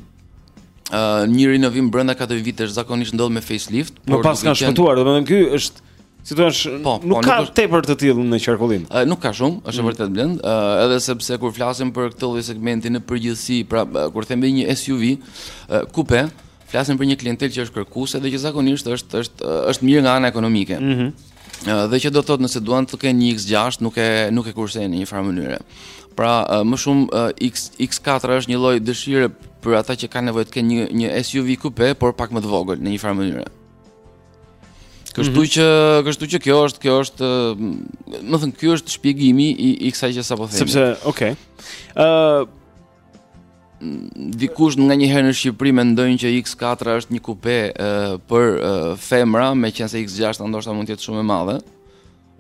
Uh, një rinovim brenda 4 vitesh zakonisht ndodh me facelift, por më pas kanë shpëtuar, domethënë ky është Si thua, po, po, nuk ka nuk është... tepër të tillë në qarkullim. Uh, nuk ka shumë, është mm. vërtet Blend, uh, edhe sepse kur flasim për këtë lloj segmenti në përgjithësi, pra uh, kur themi një SUV, uh, coupe, Flasim për një klientelë që është kërkuese dhe që zakonisht është është është mirë nga ana ekonomike. Ëh. Mm dhe që do të thotë nëse duan të kenë një X6 nuk e nuk e kursejnë në një farë mënyre. Pra, më shumë X X4 është një lloj dëshire për ata që kanë nevojë të kenë një një SUV coupe, por pak më të vogël në një farë mënyre. Kështu mm -hmm. që, kështu që kjo është, kjo është, domethënë, kjo është shpjegimi i, i kësaj që sapo the. Sepse, okay. Ëh, uh, dikush nganjëherë në Shqipëri mendojnë që X4 është një kupe uh, për uh, femra, meqenëse X6 ndoshta mund të jetë shumë e madhe.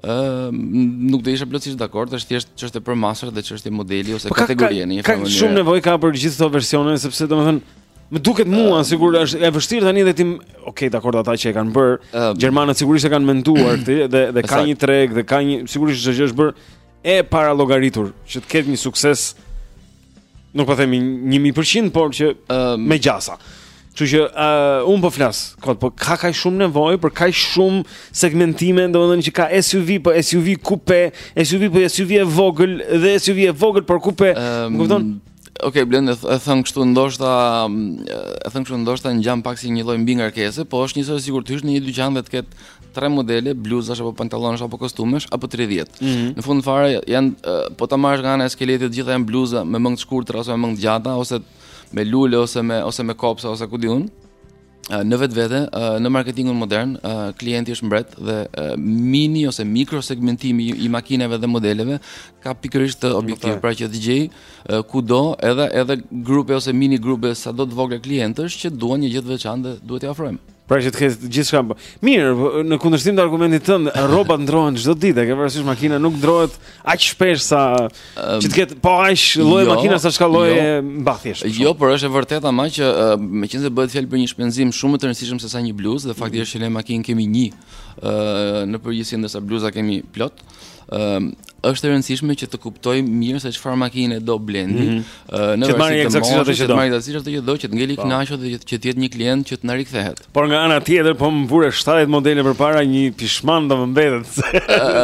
Uh, nuk do isha plotësisht dakord, është thjesht çështje përmasash dhe çështje modeli ose po kategorie në një formë. Kaq shumë nevojë ka për gjithë këto versione sepse domethënë më duket mua uh, sikur është e vështirë tani dhe ti, ok, dakord ata që e kanë bërë, uh, gjermanët sigurisht e kanë menduar këtë dhe dhe ka një treg dhe ka një sigurisht çdo gjë është bërë e parallogaritur që të ketë një sukses nuk po themi 1000%, por që uh, me gjasa. Kështu që uh, unë po flas, kot, po ka kaq shumë nevojë për kaq shumë segmentime, domethënë që ka SUV, po SUV kupe, SUV po SUV e vogël dhe SUV e vogël por kupe, um, kupton? Ok, Blend, e thënë kështu ndoshta, e thënë kështu ndoshta ngjan pak si një lloj mbingarkese, po është njësoj sikur të hysh në një dyqan dhe të ketë tre modele, bluzash apo pantalonash apo kostumesh, apo 30. Mm -hmm. Në fund fare, janë, po ta marrësh nga ana e skeletit, të gjitha janë bluza me mëngë të shkurtra, ose me mëngë të gjata, ose me lule, ose me, ose me kopsa, ose ku di unë, Në vetvete, në marketingun modern, klienti është mbret dhe mini ose mikrosegmentimi i makinave dhe modeleve ka pikërisht këtë objektiv pra që të gjejë kudo edhe, edhe grupe ose mini grupe sado të vogla klientësh që duan një gjë të veçantë dhe duhet t'i ofrojmë. Pra që të ketë gjithçka Mirë, në kundërshtim të argumentit tënd, rrobat ndërrohen çdo ditë, e ke parasysh makina nuk ndërrohet Aq shpesh sa um, që të ketë po aq lloje makina sa ç'ka lloje jo, mbathjesh. Jo, por është e vërtetë ama që uh, meqenëse bëhet fjalë për një shpenzim shumë më të rëndësishëm se sa një bluzë dhe mm. fakti është që ne makinë kemi një uh, në përgjithësi ndërsa bluza kemi plot. Uh, është e rëndësishme që të kuptojmë mirë se çfarë makine do Blendi, mm -hmm. Në që të marrë eksaktësisht atë që do. Të marrë eksaktësisht atë që do, që të ngelë i po. kënaqur dhe që të jetë një klient që të na rikthehet. Por nga ana tjetër, po më vure 70 modele përpara një pishman do më mbetet.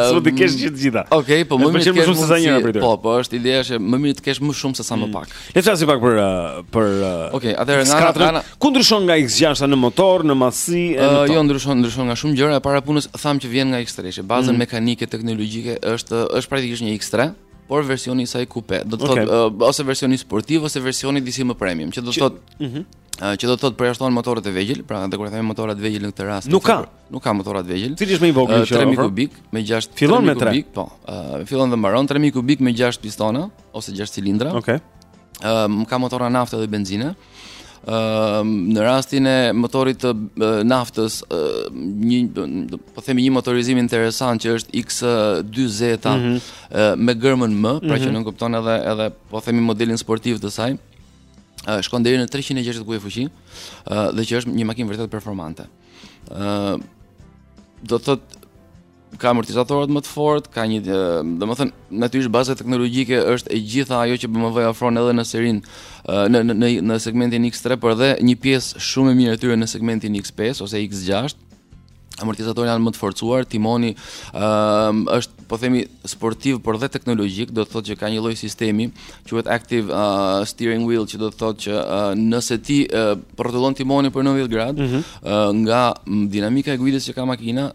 S'do t'i kesh gjithë gjitha. Okej, po më mirë të kesh më shumë se një prej Po, po është ideja që më mirë të kesh më shumë se sa më mm. pak. Le të flasim pak për uh, për uh, Okej, atëherë nga ana ku ndryshon nga X6 në motor, në masë e në uh, Jo, ndryshon, ndryshon nga shumë gjëra para punës, thamë që vjen nga X3, që baza mm. mekanike teknologjike është është praktikisht një X3. por versioni i saj kupe, do të thotë okay. uh, ose versioni sportiv ose versioni disi më premium, që do të thotë ëh mhm. uh, që do të thotë përjashtohen motorët e vegjël, pra dhe kur themi motorrat e vegjël në këtë rast. Nuk ka, nuk ka motorrat e vegjël. Cili është më i vogël uh, që 3000 kubik me 6 fillon me 3 kubik, po. Uh, fillon dhe mbaron 3000 kubik me 6 pistona ose 6 cilindra. Okej. Okay. ëm ka motora nafte dhe benzine. Në rastin e motorit të naftës, një, po themi një motorizim interesant që është X40 mm -hmm. me gërmën M, pra mm -hmm. që mhm. nënkupton edhe, edhe po themi modelin sportiv të saj, shkon deri në 360 kuaj fuqi dhe që është një makinë vërtet performante. Do të thotë ka amortizatorët më të fortë, ka një, domethënë, natyrisht baza teknologjike është e gjitha ajo që BMW ofron edhe në serin në në në segmentin X3, por edhe një pjesë shumë e mirë e tyre në segmentin X5 ose X6. Amortizatorët janë më të forcuar, timoni um, është po themi sportiv por dhe teknologjik, do të thotë që ka një lloj sistemi quhet active uh, steering wheel që do të thotë që uh, nëse ti uh, rrotullon timonin për 90 gradë mm -hmm. uh, nga dinamika e guidës që ka makina,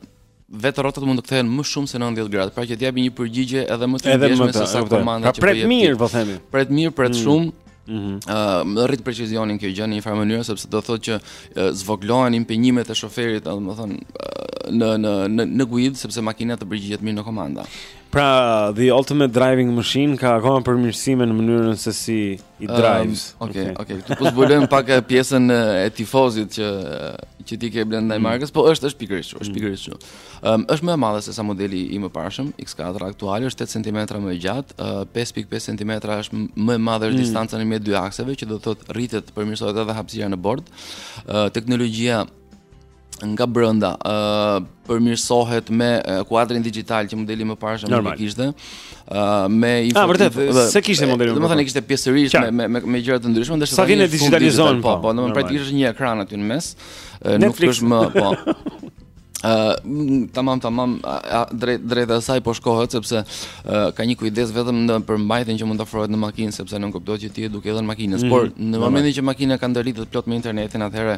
vetë rrotat mund të kthehen më shumë se 90 gradë, pra që të japin një përgjigje edhe më të ndjeshme se sa komanda pra që po pret mirë, po themi. Pret mirë, pret mm. shumë. Ëh, mm -hmm. uh, rrit precizionin kjo gjë në një farë mënyrë sepse do thotë që uh, zvoglohen impenjimet e shoferit, domethënë uh, në në në në guidë sepse makina të përgjigjet mirë në komanda. Pra, The Ultimate Driving Machine ka akoma përmirësime në mënyrën se si i ehm, drives. Um, okay, ok, ok. Këtu po zbulojmë pak eh pjesën e tifozit që, që ti ke Blend ndaj mm. markës, po është, është pikërisht kjo, është mm. pikërisht kjo. Um, është më e madhe se sa modeli i mëparshëm, X4 aktuale, është 8 cm më e gjatë, uh, 5.5 cm është më e madhe është mm. distanca në mes dy akseve, që do të thotë rritet përmirësohet edhe hapsira në bord. Uh, teknologjia nga brenda ë uh, përmirësohet me uh, kuadrin dixhital që modeli më parë nuk e kishte. ë uh, me i Ah, vërtet, s'e kishte modelin. Domethënë kishte pjesërisht me me me gjëra të ndryshme, ndërsa sa vjen e dixhitalizohen po, po, domethënë praktikisht është një ekran aty në mes. Uh, nuk është më po. Uh, tamam tamam drejt drejt asaj po shkohet sepse uh, ka një kujdes vetëm në përmbajtjen që mund të ofrohet në makinë sepse nënkuptohet që ti je duke dhënë makinës mm -hmm. por në momentin që makina ka ndërlidhje të plotë me internetin atëherë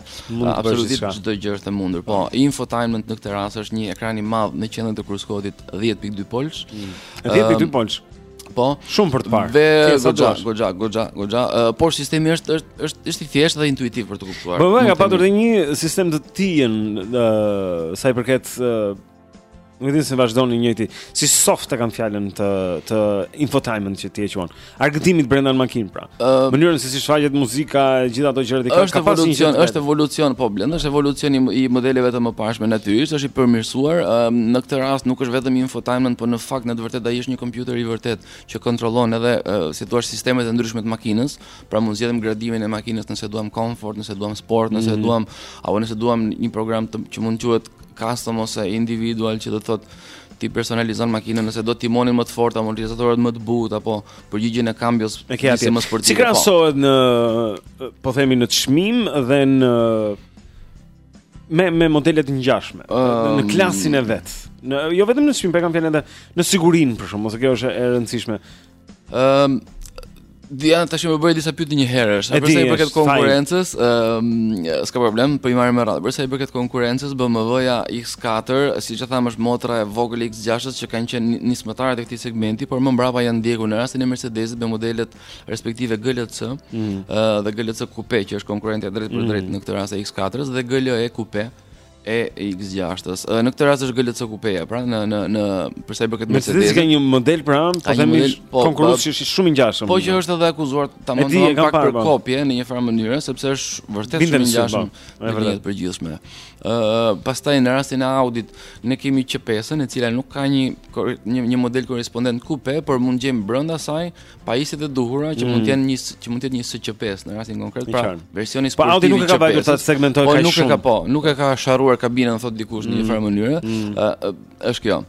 absolutisht. Çdo gjë është e mundur. Po, po. infotainment në këtë rast është një ekran i madh në qendër të kruskotit 10.2 polç. 10.2 mm. polç. Po, shumë për të parë. Dhe goxha, goxha, goxha, goxha. Por sistemi është është është është i thjeshtë dhe intuitiv për të kuptuar. BMW ka patur edhe një sistem të tijën sa i përket Nuk e di se vazhdon i njëjti. Si soft e kam fjalën të të infotainment që ti e quan. Argëtimit brenda në makinë pra. Uh, Mënyrën se si shfaqet muzika e gjithë ato gjëra që ka ka pasur një gjë. Është evolucion, po Blend, është evolucion i, i modeleve të mëparshme natyrisht, është i përmirësuar. Uh, në këtë rast nuk është vetëm infotainment, por në fakt në të vërtetë ai është një kompjuter i vërtet që kontrollon edhe uh, si thua sistemet e ndryshme të makinës, pra mund zgjedhim gradimin e makinës nëse duam comfort, nëse duam sport, nëse mm -hmm. duam apo nëse duam një program të, që mund të quhet custom ose individual që do të thotë ti personalizon makinën nëse do timonin më të fortë, amortizatorët më të butë apo përgjigjen e kambios më sportive. Po. Si krahasohet në po themi në çmim dhe në me me modele të ngjashme um, në klasin e vet. Në jo vetëm në çmim, por kam fjalën edhe në sigurinë për shembull, se kjo është e rëndësishme. Ëm um, Diana tashmë më bëri disa pyetje njëherësh, për sa i përket konkurrencës, ëm um, s'ka problem, po i marrim me radhë. Për sa i përket konkurrencës, BMW-ja X4, siç e tham, është motra e vogël e X6-s që kanë qenë nismëtarët e këtij segmenti, por më mbrapa janë ndjekur në rastin e Mercedes-it me modelet respektive GLC, ëh mm. uh, dhe GLC Coupe që është konkurrentja drejt për drejt mm. në këtë rast e X4-s dhe GLE Coupe e X6-s. Në këtë rast është GLC Coupe-ja, pra në në në për sa i përket Mercedes. Mercedes ka një model pra, po themi po, konkurrues që është shumë i ngjashëm. Po që është edhe akuzuar ta mendosh pak për po. kopje në një farë mënyre, sepse është vërtet shumë i ngjashëm me një të përgjithshme. Ë, pastaj në rastin e Audi-t ne kemi Q5-ën, e cila nuk ka një një një model korrespondent Coupe, por mund të gjejmë brenda saj pajisjet e duhura që mund të mm. jenë një që mund të jetë një SQ5 në rastin konkret, pra versioni po, sportiv. Po Audi s'ka vajtur ta segmentojë po, kaq shumë. Po nuk e ka po, nuk e ka sharruar kabinën thot dikush në një mm. farë mënyre. Mm. Është kjo.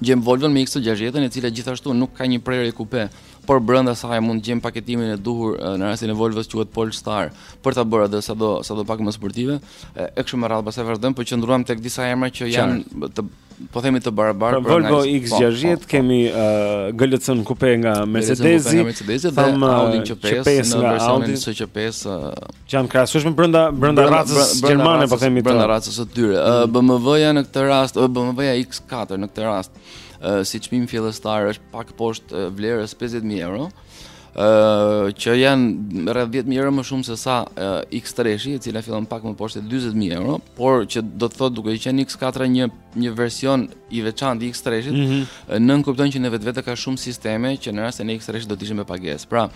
Gjem Volvo me X60-ën e cila gjithashtu nuk ka një prerje kupe, por brenda saj mund të gjem paketimin e duhur në rastin e Volvo-s quhet Polestar për ta bërë atë sado sado pak më sportive. E kështu me radhë pastaj vazhdojmë, po qëndruam tek disa emra që janë të po themi të barabartë për Volvo XC60 po, po. kemi uh, GLC-n kupe nga Mercedes-i, Mercedes dhe uh, Audi Q5 në versionin e Q5 uh, që janë krahasueshme brenda brenda racës gjermane po themi brenda racës së tyre. Uh, mm. BMW-ja në këtë rast, uh, BMW-ja X4 në këtë rast, uh, si çmim fillestar është pak poshtë uh, vlerës 50000 euro. që janë rreth 10000 euro më shumë se sa X treshi, e cila fillon pak më poshtë 40000 euro, por që do të thotë duke qenë X4 një një version i veçantë i X treshit, mm -hmm. nënkupton që në vetvete ka shumë sisteme që në rastin e X treshit do të ishin me pagesë. Pra,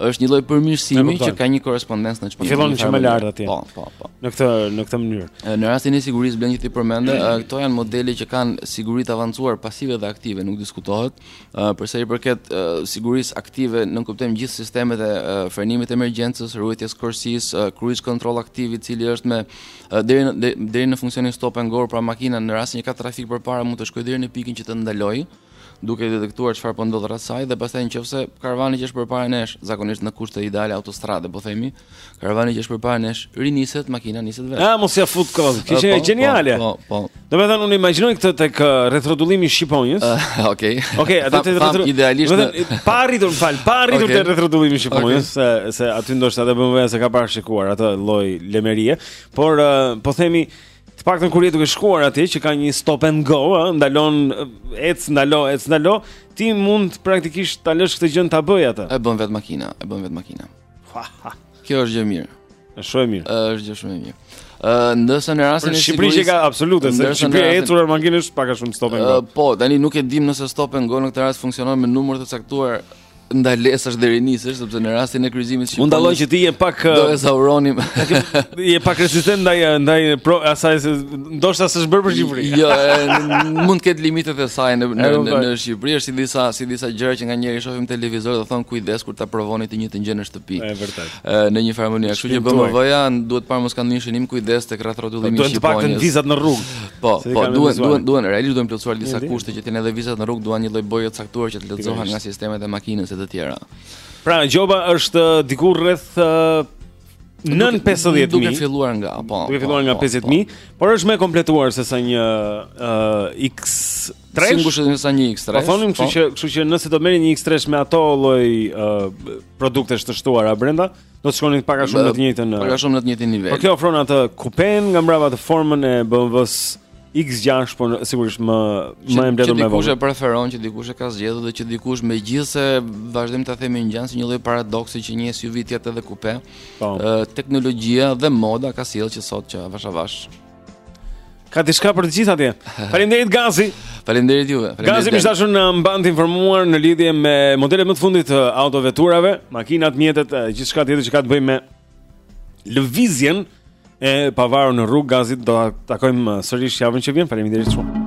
është një lloj përmirësimi që ka një korrespondencë në çmim. Fillon që më lart atje. Po, po, po. Në këtë në këtë mënyrë. Në rastin e sigurisë Blendi që ti përmendë, këto janë modele që kanë siguri të avancuar pasive dhe aktive, nuk diskutohet. Për sa i përket sigurisë aktive, nënkuptojmë gjithë sistemet e frenimit emergjencës, ruajtjes korsisë, cruise control aktiv i cili është me deri deri në funksionin stop and go, pra makina në rastin që ka trafik përpara mund të shkojë deri në pikën që të ndalojë duke detektuar çfarë po ndodh rreth saj dhe pastaj në qoftë se karvani që është përpara nesh, zakonisht në kushte ideale autostrade, po themi, Karavani që është përpara nesh, riniset makina, niset vetë. Ah, mos ia fut kot. Kjo është po, geniale. Po, po. po. Domethënë unë imagjinoj këtë tek uh, rrethrrotullimi i Shqiponjës. Ah, okej. Okej, atje te rrethrrotullimi. Idealisht. Vetëm pa arritur, fal, pa arritur okay. te rrethrrotullimi i Shqiponjës, se se aty ndoshta edhe BMW s'e ka parashikuar atë lloj lemerie, por uh, po themi Të paktën kur je duke shkuar atje që ka një stop and go, ë, ndalo, ec, ndalo, ec, ndalo, ti mund praktikisht ta lësh këtë gjë ta bëjë vetë. E bën vetë makina, e bën vetë makina. Kjo është gjë e mirë. Është shumë e mirë. Është gjë shumë e mirë. Ë, ndërsa në rastin e Shqipërisë që ka absolute, se Shqipëria e ecura me makinë është pak a shumë stop and go. Po, tani nuk e dim nëse stop and go në këtë rast funksionon me numër të caktuar ndalesash dhe rinisjesh sepse në rastin e kryqëzimit shqiptar mund dalloj që ti je pak do e zauronim je pak rezistent ndaj ndaj pro asaj se ndoshta s'është bërë për Shqipëri jo mund të ketë limitet e saj në në, në, në Shqipëri është si disa si disa gjëra që nganjëherë i shohim në televizor dhe thonë kujdes ta provoni të njëjtën gjë në shtëpi. Është vërtet. Në një farë mënyrë, kështu që BMW-ja duhet parë mos kanë ndonjë shënim kujdes tek rrethrrotullimi i Shqiponjës. Duhet të paktën vizat në rrugë. Po, po duhen duhen duhen realisht duhen plotësuar disa kushte që të kenë edhe vizat në rrugë, duan një lloj boje të caktuar që të lexohen nga sistemet e makinës e të tjera. Pra, gjoba është diku rreth 95000 duke filluar nga po duke filluar nga 50000 po, po, po. por është më kompletuar se sa një uh, X Tresh? Sigurisht sesa një X3? Po thonim kështu po. që, kështu që nëse do merrni një X3 me ato lloj uh, produktesh të shtuara brenda, do të shkonit pak a shumë në të njëjtën pak a shumë në të njëjtin nivel. Po kjo ofron atë kupen nga mbrapa të formën e BMW-s X6, por sigurisht më që, më e mbledhur, më e vogël. Që dikush e preferon, që dikush e ka zgjedhur dhe që dikush megjithëse vazhdim ta themi ngjan si një lloj paradoksi që një SUV të jetë edhe kupe. Po. Ë teknologjia dhe moda ka sjellë që sot që avash avash Ka diçka për të gjithë atje. Faleminderit Gazi. Faleminderit juve. Gazi i dashur na mban të informuar në lidhje me modelet më të fundit të autoveturave, makinat, mjetet, gjithçka tjetër që ka të bëjë me lëvizjen e pavarur në rrugë Gazin do ta takojmë sërish javën që vjen. Faleminderit shumë.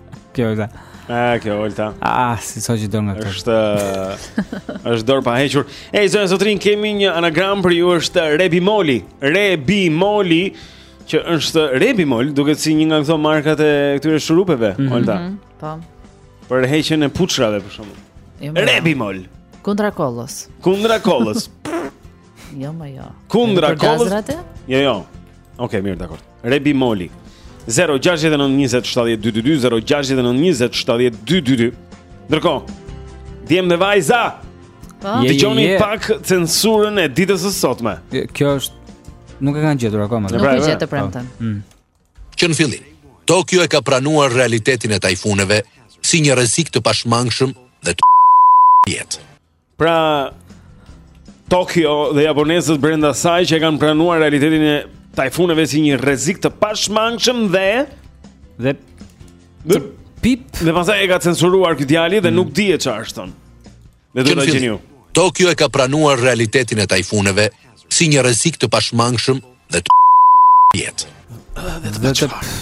Kjo është. Ah, kjo Olta. Ah, si sa që do nga këtë. Është është dorë pa hequr. Ej, zonja zotërinj kemi një anagram për ju është Rebi Moli. Rebi Moli që është Rebi Mol, duket si një nga këto markat e këtyre shurupeve, mm -hmm. Olta. Mhm, po. Për heqjen e puçrave për shembull. Jo, Rebi Mol. Kundra kollës. Kundra kollës. Jo, më jo. Kundra Kollës. Jo, jo. Okej, mirë, dakor. Rebi Moli. 0692070222 0692070222. Ndërkohë, djem dhe vajza. Po. Dëgjoni pak censurën e ditës së sotme. Kjo është nuk e kanë gjetur akoma. Nuk e gjetën pra, pra. premten. Mm. Që në fillim, Tokio e ka pranuar realitetin e tajfuneve si një rrezik të pashmangshëm dhe të jetë. Pra Tokyo dhe japonezët brenda saj që e kanë pranuar realitetin e tajfuneve si një rrezik të pashmangshëm dhe dhe dhe pip dhe pastaj e ka censuruar ky djali dhe mm. nuk dihet çfarë është thënë. Ne do ta gjeni ju. Tokyo e ka pranuar realitetin e tajfuneve si një rrezik të pashmangshëm dhe të jetë. Dhe të çfarë.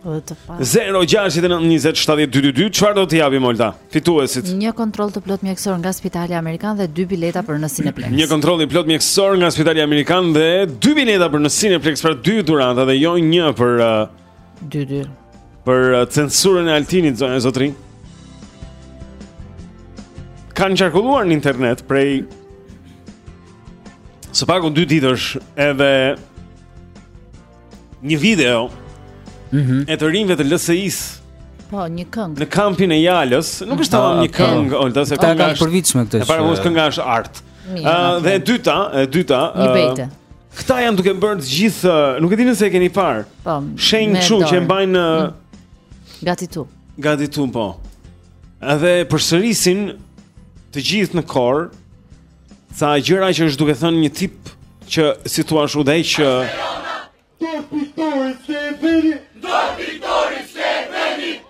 Dhe të çfarë. 0, 6, 9, 20, 7, 0, 2, 2, 2, çfarë do t'i japim, Olta? Fituesit. Një kontroll të plotë mjekësor nga spitali Amerikan dhe dy bileta për në Cineplex. Një kontroll i plotë mjekësor nga spitali Amerikan dhe dy bileta për në Cineplex, pra dy dhurata dhe jo një për... Uh, 2-2. Për uh, censurën e Altinit zonja zotërinj. Kanë qarkulluar në internet prej së paku dy ditësh edhe një video mm -hmm. e të rinjve të LSI-s. Po, një këngë. Në kampin e Jalës, nuk është tamam një këngë, po. ose kënga. Ta kanë të përvitshme këtë. E para, mos kënga është art. Ëh, dhe e dyta, e dyta, ëh. Këta janë duke bërë të gjithë, nuk e di nëse e keni parë. Po. Shenjën kështu që mbajnë mm. gati tu. Gati tu po. Edhe përsërisin të gjithë në kor ca gjëra që është duke thënë një tip që si të thuash udhëheq. Do fitori se veni, do fitori se veni.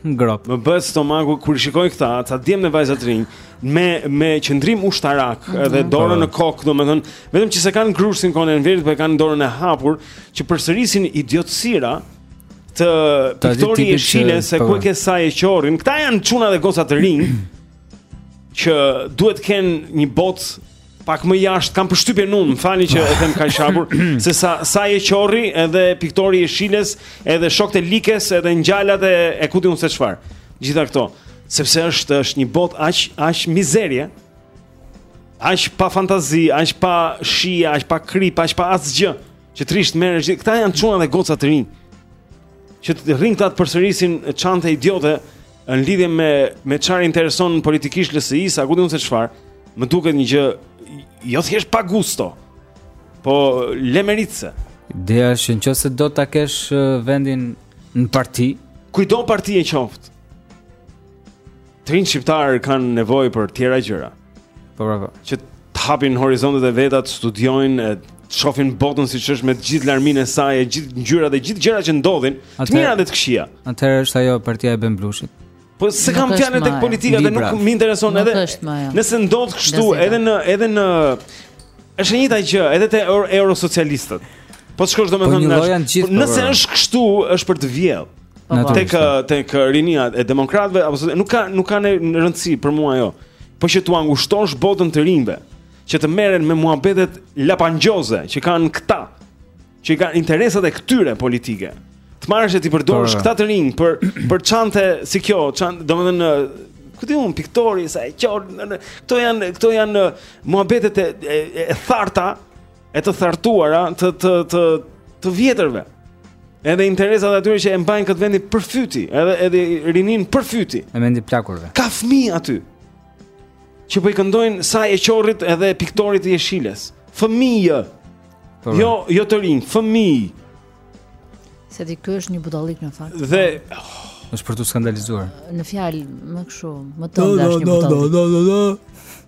Gropë. Më bëhet stomaku kur i shikoj këta, ca djem e vajza të rinj, me me qëndrim ushtarak mm -hmm. dhe dorën në kokë, domethënë, vetëm që s'e kanë grusht si në kohën e Enverit, po e kanë dorën e hapur që përsërisin idiotësira të tipit fitore i sjell LSI ku e ke Sajmir qorrin. Këta janë çuna dhe goca të rinj. që duhet të kenë një botë pak më jashtë, kam përshtypjen unë, më fani që e them kanë shapur, se sa, sa e qorri edhe piktori i jeshiles, edhe shokët e likes, edhe ngjalat, e e ku di unë se çfarë, gjithë këto, sepse është, është një botë aq, aq mizerie, aq pa fantazi, aq pa shije, aq pa kripë, aq pa asgjë, që trisht merë, këta janë çuna dhe goca të rinj, që të rinj këta të përsërisin çante idiote, në lidhje me me çfarë intereson politikisht LSI-s, a ku di unë se çfarë, më duket një gjë jo thjesht pa gusto. Po lemeritëse. Ideja është në qoftë se do ta kesh vendin në parti Kujdo partie qoftë të rinjtë shqiptarë kanë nevojë për tjera gjëra Po po po. Që të hapin horizontet e veta, të studiojnë, e të shohin botën siç është me të gjithë larminë e saj, e gjithë ngjyrat dhe gjithë gjërat që ndodhin, të Atëherë- mira dhe të këqija. Atëherë është ajo partia e Ben Blushit. Po s'e Nuk kam është fjalën më tek ajo. politika dhe Libra. nuk më intereson Nuk edhe. është më ajo. Nëse ndodh kështu Gazeta. edhe në edhe në është e njëjta gjë, edhe te euro- eurosocialistët. Po shkosh domethënë një lloj janë gjithë, po, nëse po, po. është kështu, është për të vjellë. Tek tek rinia e demokratëve apo nuk ka nuk ka ne rëndësi për mua ajo. Po që t'ua ngushtosh botën të rinjve, që të merren me muhabetet lapangjoze që kanë këta, që kanë interesat e këtyre politike. Të marrësh e t'i përdorësh këta të rinj për për çante si kjo, çan, domethënë ku di unë piktori sa e qor, këto janë këto janë muhabetet e e, e tharta e të thartuara të të të të vjetërve. Edhe interesat e atyre që e mbajnë këtë vendin për fyti, edhe edhe rininë për fyti. Në vendin e plakurve. Ka fëmijë aty. Që po i këndojnë sa e qorrit edhe piktorit të jeshiles. Fëmijë. Po, jo, po. jo të rinj, fëmijë. Se ti ky është një budallik në fakt. Dhe oh, është për të skandalizuar. Në fjalë më kështu, më të ndash një budallik.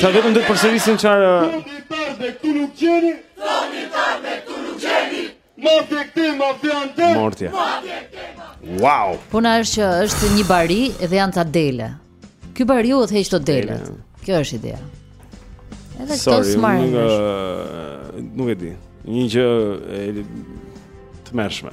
Sa vetëm duhet të përsërisin çfarë Toni tash dhe këtu nuk gjeni. Toni tash dhe këtu nuk gjeni. Mafia këtej, mafia andej. Mortje. Wow. Puna është që është një bari dhe janë ca dele. Ky bari udhëheq këto dele. Kjo është ideja. Edhe këto smart. Nuk, nuk e di. Një gjë e tmerrshme.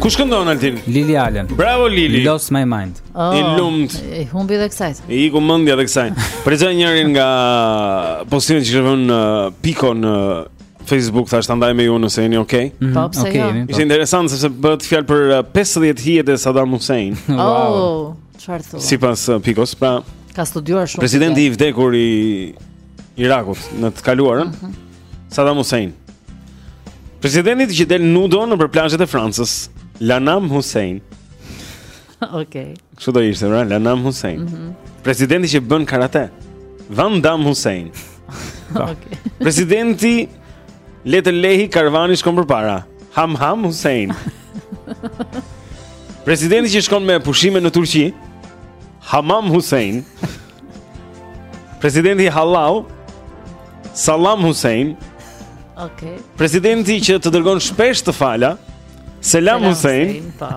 Kush këndon Altin? Lili Allen. Bravo Lili. Lost my mind. Oh, I lumtë. I humbi edhe kësaj. I iku mendja edhe kësaj. Prezoj njërin nga postimet që vënë në uh, Piko në Facebook thash ta ndaj me ju nëse jeni okay. Mm -hmm. Po, pse okay, jo? Po. Ishte interesant sepse bëhet fjalë për 50 uh, hijet e Saddam Hussein. wow. Oh, çfarë thua? Sipas uh, Pikos, pra ka studiuar shumë. Presidenti i vdekur i Irakut në të kaluarën. Mm -hmm. Saddam Hussein. Presidenti që del nudo nëpër plazhet e Francës, Lanam Hussein. Okej. Okay. Kështu do ishte, pra, Lanam Hussein. Mm -hmm. Presidenti që bën karate, Van Dam Hussein. Okej. Okay. Presidenti le të lehi karvani shkon përpara. Ham Ham Hussein. Presidenti që shkon me pushime në Turqi, Hamam Hussein. Presidenti hallall Sallam Hussein okay. Presidenti që të dërgon shpesh të fala Selam, Selam Hussein, Hussein po.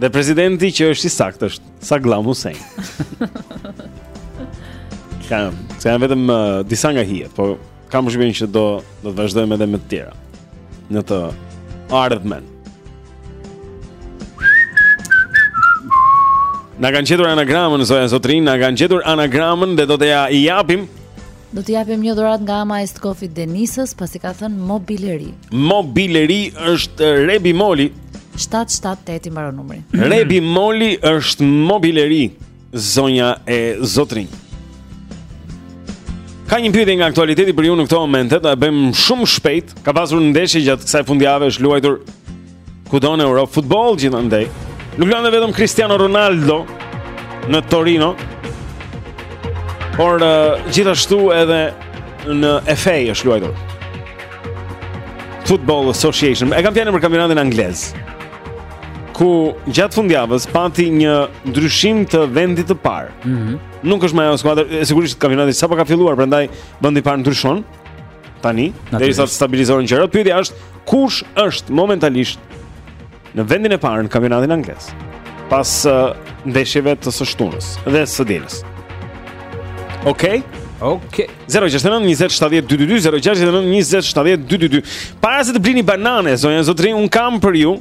Dhe presidenti që është i saktë është Sagllam Hussein Ka, se janë vetëm uh, disa nga hijet Po Kam përshtypjen që do do të vazhdojmë edhe me të tjera. Në të ardhmen. Na kanë gjetur anagramën zonja zotërinj, na kanë gjetur anagramën dhe do t'ia japim. Do të japim një dhuratë nga Ama Ice Coffee Denisës, pasi ka thënë Mobileri. Mobileri është Rebi Moli. 778 i mbaron numri. Rebi Moli është Mobileri. zonja e zotërinj. Ka një pyetje nga aktualiteti për ju në këto momente, ta bëjmë shumë shpejt. Ka pasur ndeshje gjatë kësaj fundjave, është luajtur kudo në Europë futboll gjithandej. Nuk luante vetëm Cristiano Ronaldo në Torino, por uh, gjithashtu edhe në FA është luajtur. Football Association. E kam fjalën për kampionatin anglez. ku gjatë fundjavës pati një ndryshim të vendit të parë. Ëh. Mm -hmm. Nuk është më ajo skuadër, sigurisht kampionati sapo ka filluar, prandaj vendi i parë ndryshon tani, derisa të stabilizohen gjërat. Pyetja është kush është momentalisht në vendin e parë në kampionatin anglez pas uh, ndeshjeve të së shtunës dhe së dielës. Okej? Okay? Okej. Okay. 069 20 70 222 069 20 70 222 Para se të blini banane, zonja zotërinj, unë kam për ju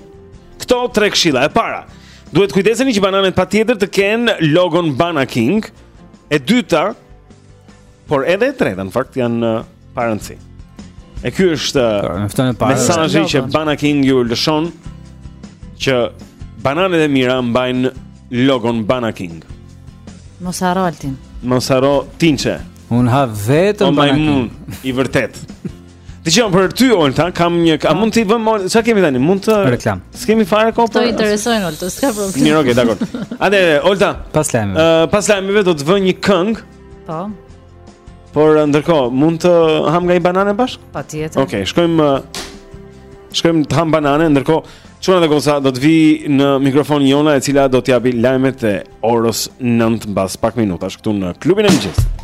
këto tre këshilla. E para, duhet të kujdeseni që bananet patjetër të kenë logon Bana King. E dyta, por edhe e treta në fakt janë uh, pa rëndësi. E ky është uh, mesazhi që Bana King ju lëshon që bananet e mira mbajnë logon Bana King. Mos harro Altin. Mos harro tinçe. Unë ha vetëm Bana King. I vërtetë. Dëgjojmë për ty Olta, kam një, a mund t'i vëmë, çfarë kemi tani? Mund të reklamë. S'kemi fare kohë. Po interesojnë Olta, s'ka problem. Mirë, okay, dakord. Atëherë Olta, pas lajmeve. Ë, uh, pas lajmeve do të vë një këngë. Po. Por ndërkohë, mund të hamë nga një banane bashkë? Patjetër. Okej, okay, shkojmë shkojmë të hamë banane, ndërkohë çuna dhe goca do të vijë në mikrofon Jona e cila do t'japë lajmet e orës 9 mbas pak minutash këtu në klubin e mëngjesit.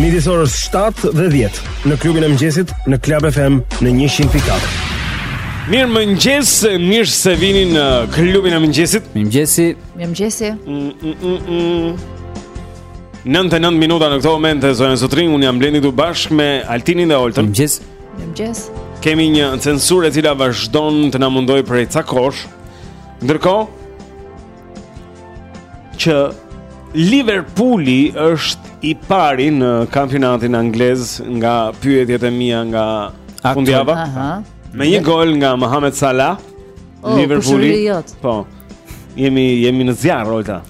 Midis orës 7 dhe 10 në klubin e mëngjesit në Club FM në 100.4. Mirëmëngjes, mirë se vini në klubin e mëngjesit. Mirëmëngjesi. Mirëmëngjesi. 9 e 9 minuta në këto momente zonja e zotërinj. Unë jam Blendi këtu bashkë me Altinin dhe Oltën. Mirëmëngjesi. Mirëmëngjesi. Kemi një censurë e cila vazhdon të na mundojë prej ca kohësh. Ndërkohë, që Liverpooli është i pari në kampionatin anglez nga pyetjet e mia nga fundjava. Me një gol nga Mohamed Salah, oh, Liverpooli. Po. Jemi jemi në zjarr Olta.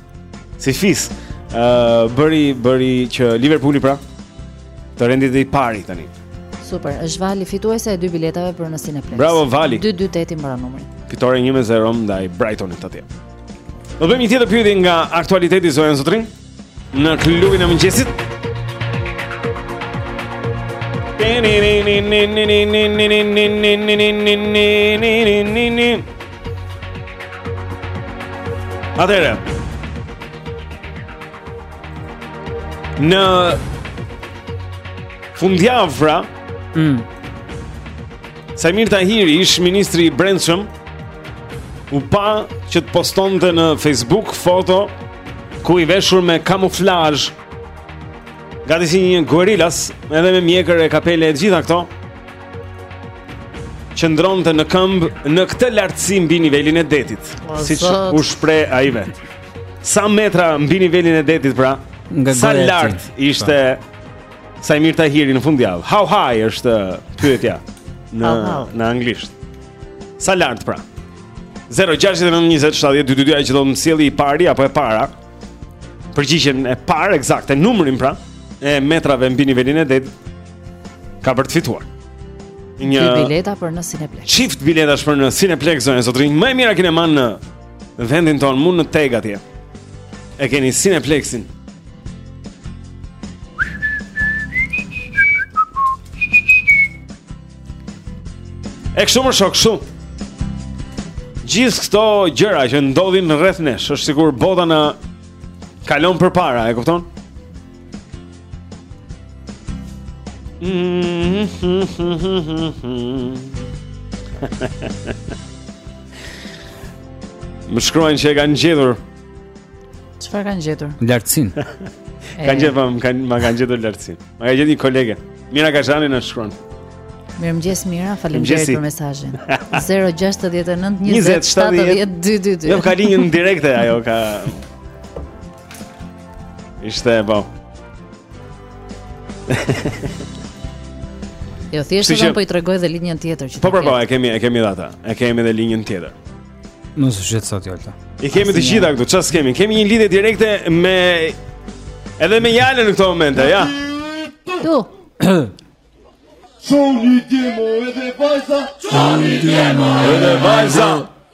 Si fis. Ë uh, bëri bëri që Liverpooli pra Të renditej i pari tani. Super, është Vali fituese e dy biletave për në Cineplex. Bravo Vali. 228 i mbaron numri. Fitore 1-0 ndaj Brightonit atje. Do bëjmë një tjetër pyetje nga aktualiteti zonja e zotërinj në klubin e mëngjesit. Atëherë, Në fundjavë pra mm. Saimir Tahiri, ish ministri i brendshëm, u pa që të postonte në Facebook foto ku i veshur me kamuflazh. Gati si një guerilas, edhe me mjekër e kapele e të gjitha këto. Qëndronte në këmbë në këtë lartësi mbi nivelin e detit, siç u shpreh ai vetë. Sa metra mbi nivelin e detit pra? Nga sa lart ishte po. Saimir Tahiri në fundjavë. How high është pyetja në në anglisht. Sa lart pra? 0692070222 ai që do të m'sjellë i pari apo e para. Përgjigjen e parë ekzakte, numrin pra, e metrave mbi nivelin e detit ka për të fituar. Një biletë për në Cineplex. Çift biletash për në Cineplex zonja e zotërinj. Më e mira kinema në vendin tonë mu në TEG atje. E keni Cineplexin. E kështu mor shok kështu. Gjithë këto gjëra që ndodhin rreth nesh, është sikur bota na kalon përpara, e kupton? Më shkruajnë që e kanë gjetur Çfarë kanë gjetur? Lartësinë Kanë gjetur, po, ma kanë gjetur lartësinë Ma ka gjetur një kolege Mira Kazhani na shkruan Mirëmëngjes Mira, faleminderit për mesazhin 069 20 70 222 Jo, ka linjën direkte, ajo ka Ishte e po Jo, thjesht po i tregoj dhe linjën tjetër që Po, po, po, e kemi, e kemi dhe ata E kemi dhe linjën tjetër Mos u shqetëso ti, Olta I kemi të gjitha këtu, ç'nuk kemi? Kemi një lidhje direkte me... Edhe me jale në këto momente, ja Tu Çoni djem o edhe vajza Çoni djem o edhe vajza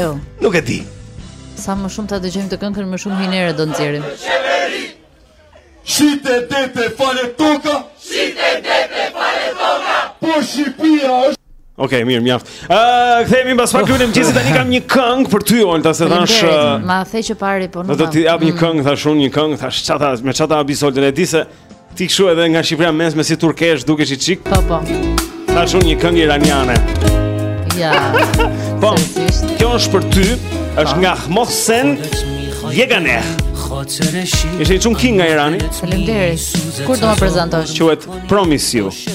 Jo. Nuk e di. Sa më shumë ta dëgjojmë këtë këngën, më shumë hinere do nxjerrim. Shitet dete fare toka. Shitet dete fare toka. Po Shqipëria është Ok, mirë, mjaft. Ëh, uh, kthehemi pas pak lutem që tani kam një këngë për ty Olta, se thashë. Uh, ma the qëpari po nuk. Do të jap një mm. këngë thashë unë, një këngë thashë çata me çata habis Oltën e di se Ti kshu edhe nga Shqipëria mes me si turkesh dukesh i çik Po, po Thashë unë një këngë iraniane Ja Po, kjo është për ty është nga Mohsen Yeganeh Është një çun king nga Irani Faleminderit Kur do më prezentosh? Quhet Promise You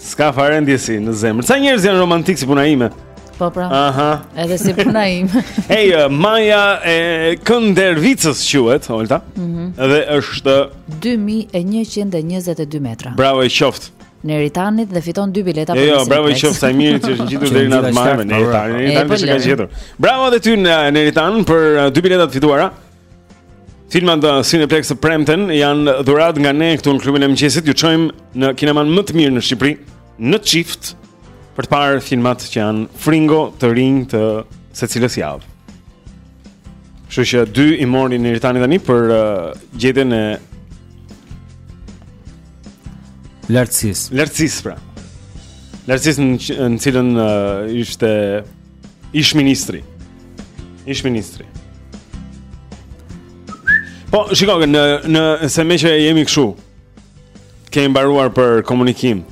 S'ka fare ndjesi në zemër. Ca njerëz janë romantikë si puna ime. Po pra. Aha. Edhe si puna ime. Ej, uh, Maja e Këndervicës quhet, Olta. Ëh. Mm -hmm. Dhe është 2122 metra. Bravo i qoftë Neritanit dhe fiton dy bileta jo, për jo, Jo, bravo i qoftë Saimirit që është ngjitur deri në atë majë Neritan. Neritan që e ka gjetur. Bravo edhe ty Neritan për uh, dy biletat e fituara. Filmat te Cineplexx të premten janë dhuratë nga ne këtu në klubin e mëngjesit. Ju çojmë në kinemanë më të mirë në Shqipëri, në çift për të parë filmat që janë fringo të rinj të secilës javë. Kështu që dy i mori Neritani tani për uh, gjetjen e lartësisë. Lartësisë pra. Lartësisë në, në cilën uh, ishte Ish ministri. Ish ministri. Po, shiko, në nëse meqë jemi kështu. Kemi mbaruar për komunikim.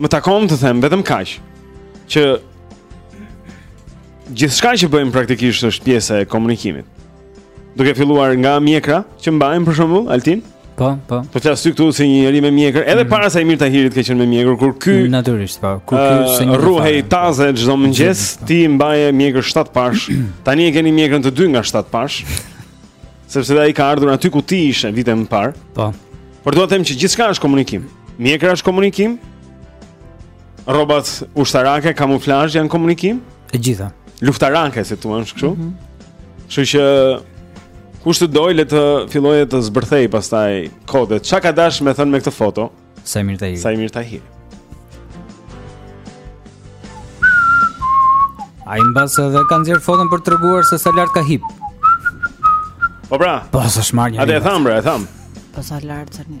Më takon të them vetëm kaq që gjithçka që bëjmë praktikisht është pjesa e komunikimit. Duke filluar nga mjekra që mbajnë për shembull Altin. Po, po. Po flas ty këtu si një njeri me mjekër, edhe mm. para Saimir Tahirit ke qenë me mjekër, kur ky natyrisht po, kur ky uh, rruhej taze çdo mëngjes, ti mbaje mjekër 7 pash. Tani e keni mjekrën të dy nga 7 pash. Sepse ai ka ardhur aty ku ti ishe vite më parë. Po. Por dua të them që gjithçka është komunikim. Mjekra është komunikim. Rrobat ushtarake kamuflazh janë komunikim? Të gjitha. Luftarake, si thua, është kështu? Mhm. Kështu që kush të dojë le të fillojë të zbërthejë pastaj kodet. Çka ka dash me thënë me këtë foto? Saimir Tahir. Saimir Tahir. Ai mbase dhe ka nxjerrë foton për të treguar se sa lart ka hip. Po pra. Po s'e shma. Atë e tham, pra, e tham. Po sa lart tani.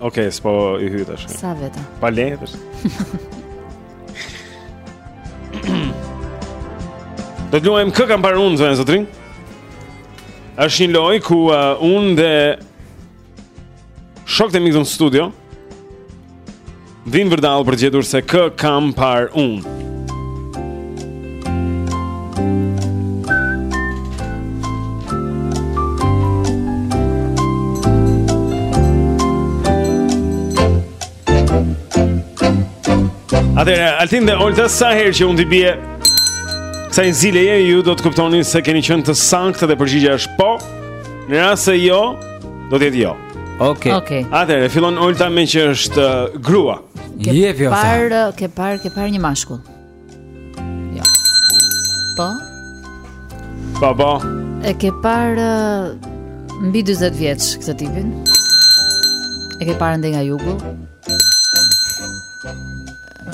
Okej, okay, s'po i hyj tash. Sa veta. Pa lehtë është. Do të luajmë kë kam parë unë, zonjë a zotëri? është një lojë ku uh, unë dhe shokët dhe miqtë në studio, Vijnë vërdallë për të gjetur se kë kam parë unë. Atëherë, Altin dhe Olta sa herë që unë t'i bje kësaj zileje, ju do të kuptoni se keni qenë të saktë dhe përgjigja është po. Në rast se jo, do të jetë jo Okej. Okay. Atëherë fillon Olta meqë është uh, grua. Ke Jep jo. Par, uh, ke par, ke par një mashkull. Jo. Po. Po, po. E ke par uh, mbi 40 vjeç këtë tipin? E ke parë andej nga jugu?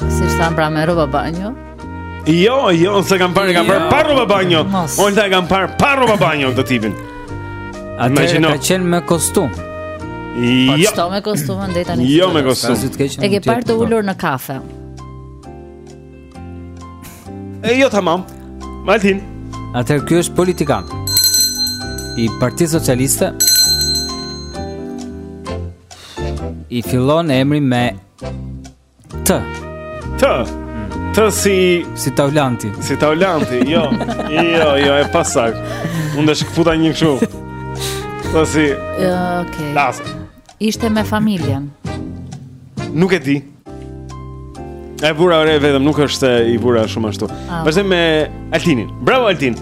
S'ishte pra me rroba banjo? Jo, jo, s'e kam parë, e kam parë jo. pa rroba banjo. Olta e kam parë pa rroba banjo këtë tipin. Atëherë ka qenë me kostum. Jo. Po ç'do me kostum andej tani? Jo me kostum. E ke parë të ulur në kafe. E jo tamam. Altin. Atëherë ky është politikan. I Partisë Socialiste. I fillon emri me Të. Të. Të si si Taulanti. Si Taulanti, jo. Jo, jo, e pasaktë. Unë dashke futa një kështu. Të si. Jo, okay. Las. Ishte me familjen. Nuk e di. E vura re vetëm, nuk është se i vura shumë ashtu. Ah. Vazhdo me Altinin. Bravo Altin.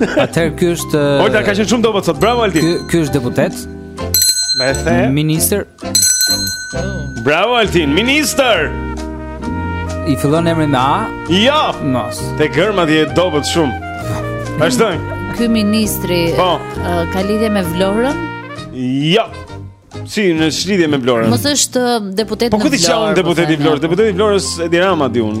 Atëherë ky është Olta ka qenë shumë dobët sot. Bravo Altin. Ky ky është deputet. Më the. Ministër. Bravo Altin, minister. I fillon emri me A? Jo, mos. Te gërmat je e dobët shumë. Vazhdoj. Ky ministri po. uh, ka lidhje me Vlorën? Jo. Si në lidhje me Vlorën? Mos është deputet po, në Vlorë. Po ku ti çon deputeti i Vlorës? Deputeti i Vlorës Edi Rama di un.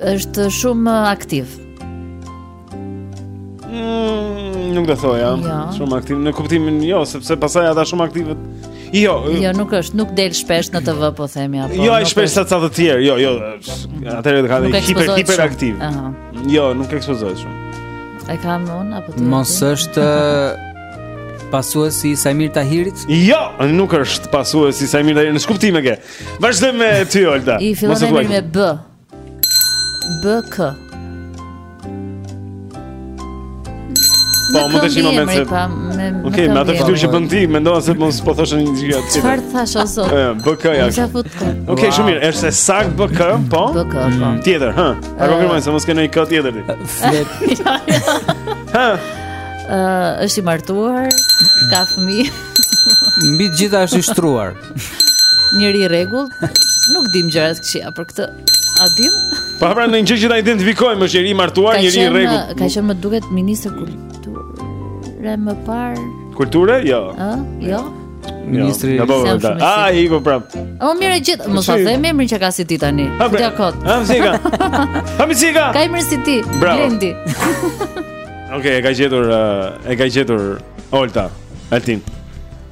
Është shumë aktiv. Mm, nuk do thoja. Jo. Shumë aktiv në kuptimin jo, sepse pasaj ata shumë aktivët. Jo, jo nuk është, nuk del shpesh në TV po themi apo. Jo, ai shpesh sa të tjerë. Jo, jo. Atëherë ka një hiper hiperaktiv. Aha. Jo, nuk ekspozohet shumë. E kam un apo ti? Mos është pasuesi i Saimir Tahirit? Jo, nuk është pasuesi i Saimir Tahirit. Në kuptim e ke. Vazhdojmë me ty Olta. I fillon me B. BK. Po, mund të shohim se... Po, Okej, me atë fytyrë që bën ti, mendova se mos po thoshë një gjë tjetër. Çfarë thash o zot? BK ja. Okej, shumë mirë. Është e saktë BK, po? BK, po. Mm, tjetër, hë. E konfirmoj se mos ke ndonjë kë tjetër ti? Flet. Hë. Ë, është i martuar, ka fëmijë. Mbi të gjitha është i shtruar. Njeri i rregullt. Nuk dim gjëra të këqija për këtë. A dim? Pa pra nëm një gjë që ta identifikojmë është njeri i martuar, njeri i rregullt. Ka qenë më duket ministër kulture më parë. Kulture? Jo. Ë? Jo. jo. Ministri i Kulturës. Ah, i po prap. O mirë gjithë, mos e them emrin që ka si ti tani. Ti ka kot. Ha mzika. Ha mzika. Ka emrin si ti. Blendi. Okej, e ka gjetur, e ka gjetur Olta. Altin.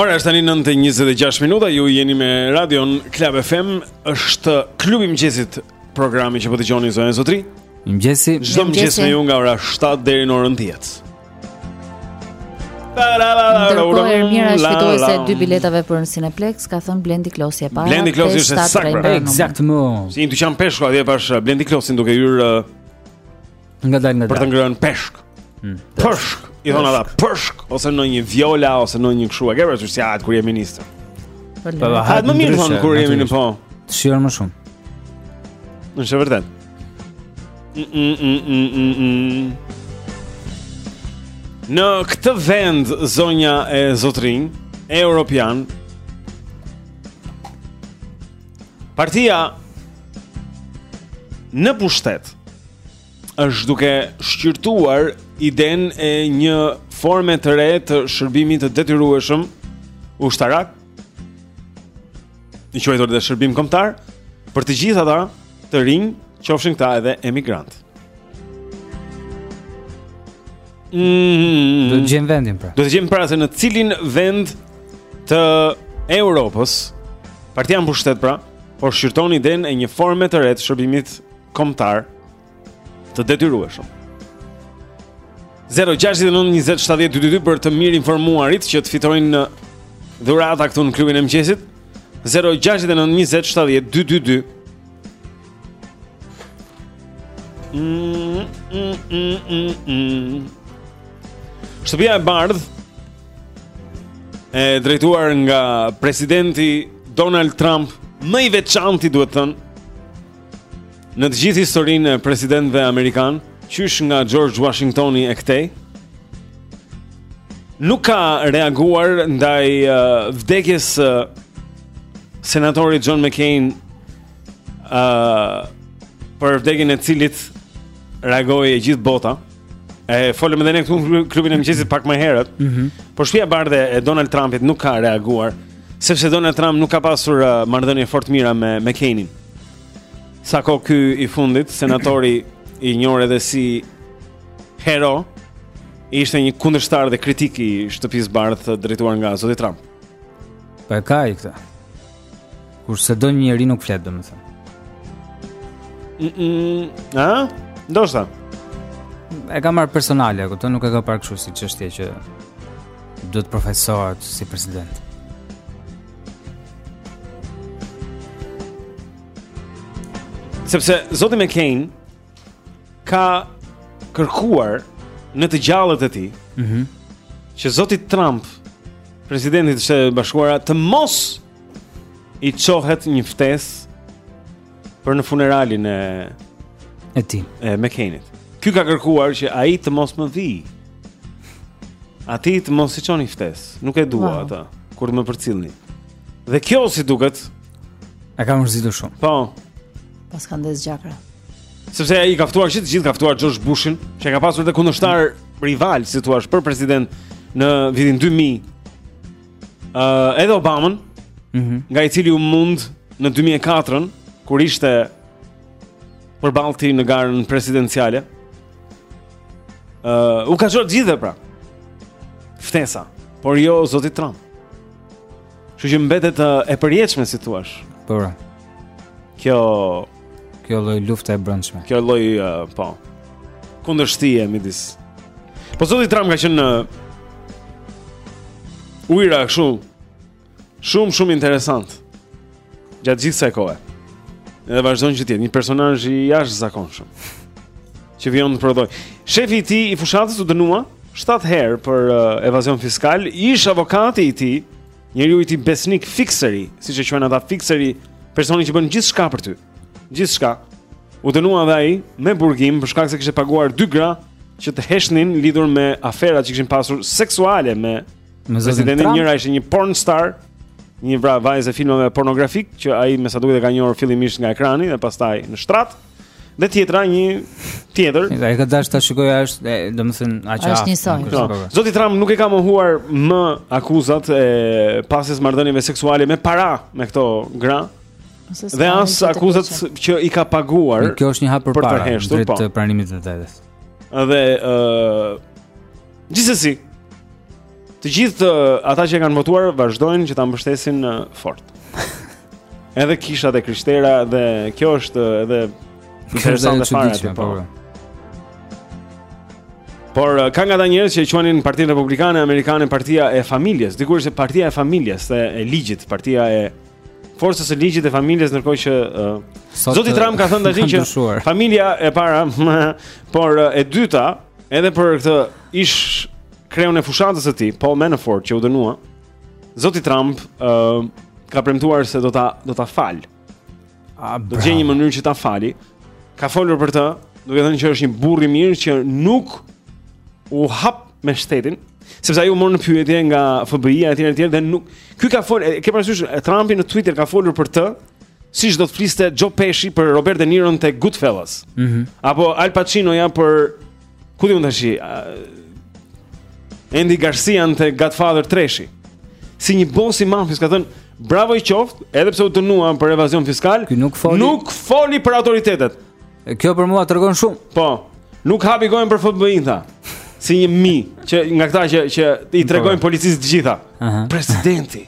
Ora është tani 9:26 minuta, ju jeni me Radio Club FM, është klubi i mëngjesit, programi që po dëgjoni zonja e zotërinj. Mëngjesi, çdo mëngjes me ju nga ora 7 deri në orën 10. Ndërkohë Ermira është fituese e dy biletave për në Cineplex, ka thënë Blendi Klosi e para. Blendi Klosi është e saktë. Pra. Eksakt më. Te një dyqan peshku atje pashë uh, Blendi Klosin duke hyrë uh, ngadalë ngadalë. Për të ngrënë peshk. Hmm. Peshk, i thonë ata peshk ose në një viola ose në një kështu, e ke parasysh si atë kur je ministër. Po, po, po më mirë thonë kur jemi në po. Shijon më shumë. Është vërtet. Mm, mm, mm, mm, mm, mm. Në këtë vend zonja e zotërinj europian partia në pushtet është duke shqyrtuar idenë e një forme të re të shërbimit të detyrueshëm ushtarak i quajtur dhe shërbim kombëtar për të gjithë ata të rinj, qofshin këta edhe emigrantë. Mm -hmm. Do të gjejmë vendin pra. Do të gjejmë pra se në cilin vend të Europës partia mbështet pra, po shqyrton idenë e një forme të re të shërbimit kombëtar të detyrueshëm. 0692070222 për të mirinformuarit që të fitojnë uh, dhurata këtu në klubin e mëngjesit. 0692070222 Shtëpia e Bardhë e drejtuar nga presidenti Donald Trump më i veçanti duhet thënë Në të gjithë historinë e presidentëve amerikanë, qysh nga George Washingtoni e këtej, nuk ka reaguar ndaj uh, vdekjes së uh, senatorit John McCain ë uh, për vdekjen e të cilit reagoi e gjithë bota. E folëm edhe ne këtu në klubin e mëngjesit pak më herët. Mm -hmm. Por shtëpia e bardhe e Donald Trumpit nuk ka reaguar, sepse Donald Trump nuk ka pasur uh, marrëdhënie fort të mira me McCainin. Sa kohë ky i fundit, senatori i njohur edhe si Hero, ishte një kundërshtar dhe kritik i Shtëpisë së Bardhë të drejtuar nga zoti Trump. Po e ka ai këtë. Kur s'e do një njeri nuk flet, domethënë. Mm -mm, a? Ndoshta. E ka marrë personale, kupton nuk e ka parë kështu si çështje që duhet të prononcohet si president. Sepse Zoti McCain ka kërkuar në të gjallët e tij, ëh, mm që Zoti Trump, presidenti i Shteteve të Bashkuara, të mos i çohet një ftesë për në funeralin e e tij, e McCainit. Ky ka kërkuar që ai të mos më vijë. Atij të mos i çoni ftesë. Nuk e dua wow. atë kur të më përcillni. Dhe kjo si duket e ka mërzitur shumë. Po. Paska ndezë gjakra. Sepse ai ka ftuar gjithë gjithë ka ftuar George Bushin, që e ka pasur edhe kundërshtar rival, si të thuash, për president në vitin 2000. uh, edhe Obamën, mm -hmm. nga i cili u mund në 2004-ën, kur ishte përballë tij në garën presidenciale, uh, u ka çuar gjithëve pra, ftesa, por jo zotit Trump. Kështu që mbetet uh, e përjetshme, si të thuash. Përra. Po, Kjo Kjo lloj lufte e brendshme. Kjo lloj uh, po. Kundërshtie midis. Po zoti Trump ka qenë uh, ujëra kështu shumë shumë interesant gjatë gjithë kësaj kohe. Edhe vazhdon që të jetë një personazh i jashtëzakonshëm që vijon të prodhojë. Shefi i tij i fushatës u dënua 7 herë për uh, evazion fiskal, ish avokati i tij Njeriu i tij besnik fikseri, siç e quajnë ata fikseri, personi që bën gjithçka për ty. Gjithçka. U dënua dhe ai, me burgim, për shkak se kishte paguar dy gra, që të heshnin lidhur me aferat që kishin pasur seksuale me, me presidentin njëra ishte një porn star, një vra vajzë e filmave pornografik, që ai me sa duket e ka njohur fillimisht nga ekrani dhe pastaj në shtrat. Dhe tjetra një tjetër. Ai ka dashur ta shikojë është, domethënë, aq është një soi. No. Po. Zoti Trump nuk e ka mohuar më akuzat e pasjes marrëdhënieve seksuale me para me këto gra. Dhe as akuzat që i ka paguar. Kjo është një hap përpara drejt po. pranimit të së vërtetës. Dhe ë Gjithsesi, të gjithë uh, ata që e kanë votuar vazhdojnë që ta mbështesin uh, fort. edhe kishat e krishtera dhe kjo është uh, edhe interesante fare aty po. po. Por uh, ka nga ata njerëz që e quanin Partinë Republikane Amerikane Partia e Familjes. Dikur ishte Partia e Familjes dhe e Ligjit, Partia e forcës së ligjit dhe familjes ndërkohë që uh, zoti Trump ka thënë tash që familja e para por e dyta edhe për këtë ish kreun e fushatës së tij Paul Manafort që u dënua zoti Trump uh, ka premtuar se do ta do ta falë a do gjejë një mënyrë që ta fali ka folur për të duke thënë që është një burrë i mirë që nuk u hap me shtetin, sepse ai u mor në pyetje nga FBI-ja etj etj dhe nuk ky ka folur, ke parasysh Trumpi në Twitter ka folur për të, siç do të fliste Joe Pesci për Robert De Niro te Goodfellas. Mhm. Mm apo Al Pacino ja për ku diun tash Andy Garcian te Godfather 3-shi. Si një boss i mafies ka thënë Bravo i qoftë, edhe pse u dënua për evazion fiskal, nuk foli, nuk foli për autoritetet. Kjo për mua tregon shumë. Po. Nuk hapi gojën për FBI-n tha. Si një mi që nga këta që që i po. tregojnë policisë të gjitha. Aha. Presidenti.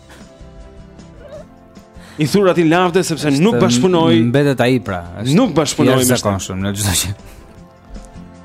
I thur atij lavde sepse nuk bashkëpunoi. Mbetet ai pra. Nuk bashkëpunoi me shkollën në çdo gjë.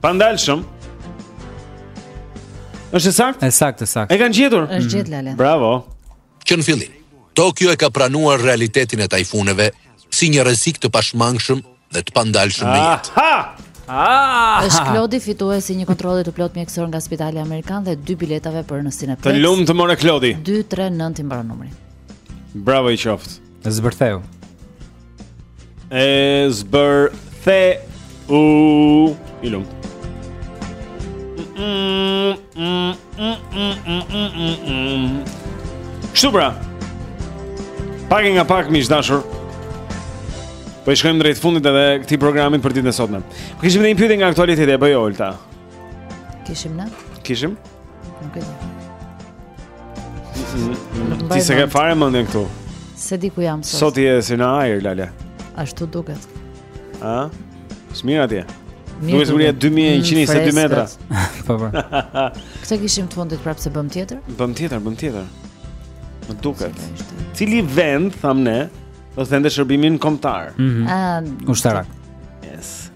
Pandalshëm. Është sakt? Është sakt, është sakt. E kanë gjetur. Është gjet Lale. Bravo. Që në fillim, Tokyo e ka pranuar realitetin e tajfuneve si një rrezik të pashmangshëm dhe të pandalshëm në jetë. Aha! Ah! Është Klodi fituesi i një kontrolli të plotë mjekësor nga Spitali Amerikan dhe dy biletave për në Cineplex. Të lumtë more Klodi. 239 i mbaron numri. Bravo i qoftë. Zbërtheu. E zbërtheu. I lumtë. Kështu pra. Pak nga pak miq të dashur. Po i shkojmë drejt fundit edhe këtij programit për ditën e sotme. Kishim dhe një pyetje nga aktualiteti apo jo Olta? Kishim në? Kishim? Nuk e di. Ti s'e ke fare mendjen këtu. S'e di ku jam sot. Sot je si në ajër, Lale. Ashtu duket. A? Smira ti. Duhet të vjen 2122 metra. Po po. Këtë kishim të fundit prapë s'e bëmë tjetër? Bëmë tjetër, bëmë tjetër. Më duket. Cili vend thamë ne do të thënë shërbimin kombëtar? Mhm. Ëh, ushtarak.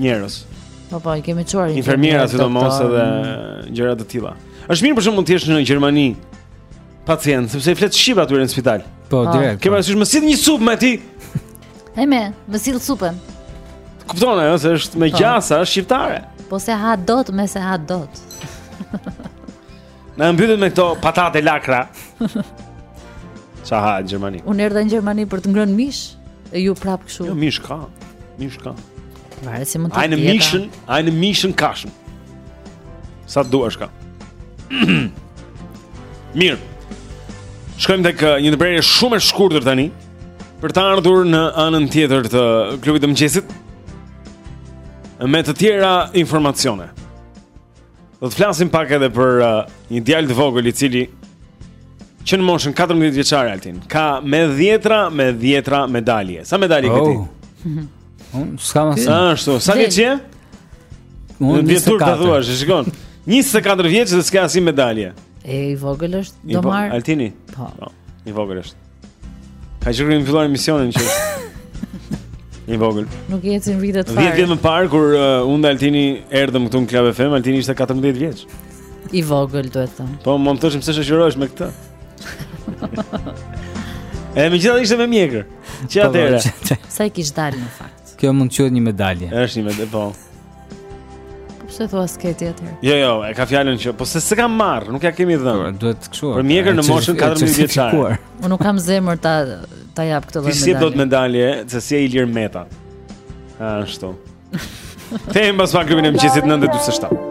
njerëz. Po po, i kemi çuar infermiera sidomos edhe gjëra të tilla. Është mirë për shembull të jesh në Gjermani pacient, sepse i flet shqip atyre në spital. Po, ah. direkt. I ke mo asaj më sill një supë me ti. Ai më, më sill supën. Kupton ajo se është me po. gjasa është shqiptare. Po s'e ha dot, më s'e ha dot. Na mbytët me këto patate lakra. Sa ha në Gjermani? Unë erdha në Gjermani për të ngrënë mish, e ju prap kështu. Jo mish ka. Mish ka. Varet si mund të. Ai në mishën, ai në mishën kashën. Sa duash ka. Mirë. Shkojmë tek uh, një ndërprerje shumë e shkurtër tani për të ardhur në anën tjetër të klubit të mëngjesit me të tjera informacione. Do të flasim pak edhe për uh, një djalë të vogël i cili që në moshën 14 vjeçare Altin ka me dhjetra me dhjetra medalje. Sa medalje oh. ke ti? Unë s'kam. Sa. Ashtu, sa vjeç je? Unë 24. Ta thuash, e shikon. 24 vjeç dhe s'ka asnjë medalje. E i vogël është, do marrë. Altini. Po. po. I vogël është. Ka që kërë në filluar emisionin që është Një vogël Nuk i ecim vitet fare 10 vjetë më parë kur uh, unë dhe Altini erdhëm këtu në Club FM Altini ishte 14 vjeç I vogël duhet thënë Po më më të shmë se shëshirojsh me këta E me gjitha ishte me mjekër Që po, po, atëherë Sa i kish dalë në fakt Kjo mund të quhet një medalje është një medalje, po Po pse thua s'ke ti atëherë? Jo, jo, e ka fjalën që po se s'e ka marrë, nuk ja kemi dhënë. Po, duhet kështu. Për mjekër në moshën 14 vjeçare. Unë nuk kam zemër ta ta jap këtë lloj medalje. S'i jep dot medalje, se s'je Ilir Meta. Ashtu. Kthehemi pas pak në klubin e mëngjesit 9:47.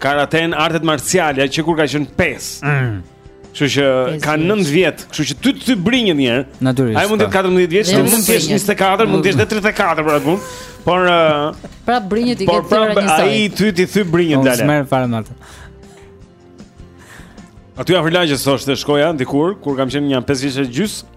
Karaten artet marciale që kur ka qenë 5. Mm. Kështu që ka 9 vjet, kështu që ty ti thy brinjët njëherë. Natyrisht. Ai mund të jetë 14 po. vjeç, ti mund të jesh 24, mund të jesh 34 për atë punë. Por uh, pra brinjët i ke të thyera pra, njësoj. Ai ty ti thy brinjët lale. Mos u merr fare me atë. Aty afër lagjes që shkoja dikur kur kam qenë një 5 vjeç e gjysmë.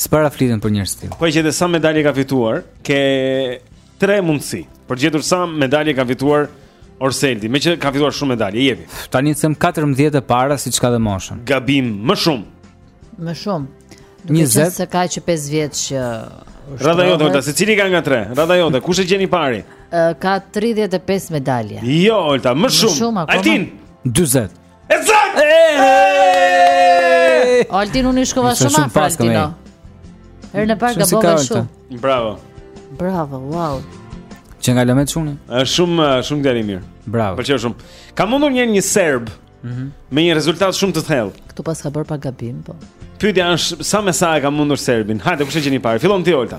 S'para flitet për njerëz të tillë. Po gjete sa medalje ka fituar, ke tre mundësi. Për të gjetur sa medalje ka fituar Orseldi, meqë ka fituar shumë medalje, jepi. Tani po them 14 e para siç ka dhe moshën. Gabim, më shumë. Më shumë. Duke 20. qenë se ka që 5 vjet që Radha jote, Olta, secili ka nga tre. Radha jote, kush e gjen i pari? Ë, ka 35 medalje. Jo, Olta, më shumë. shumë akoma. Altin, 40. E zot! Altin unë shkova shumë afër Altinit. Herën e parë gabova shumë. Bravo. Bravo, wow. Që nga lëmet shumë? Është shumë shumë deri mirë. Bravo. Pëlqeu shumë. Ka mundur një një serb. Mhm. Mm me një rezultat shumë të thellë. Ktu s'paska bërë pa gabim, po. Pyetja është sa me sa e ka mundur serbin. Hajde kush e gjen i pari? Fillon ti Olta.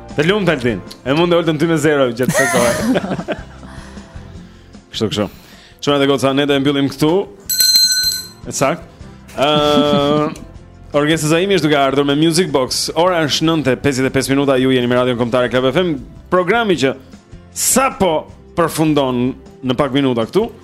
Të lumtë Altin E munde Oltën ti me zero Gjetë se kohë Kështu kështu Çuna dhe goca Ne do e mbyllim këtu E sakt uh, Orgesa Zaimi është duke ardhur me Music Box Ora është 9.55 minuta Ju jeni me Radion Kombëtare Club FM Programi që Sapo përfundon Në pak minuta këtu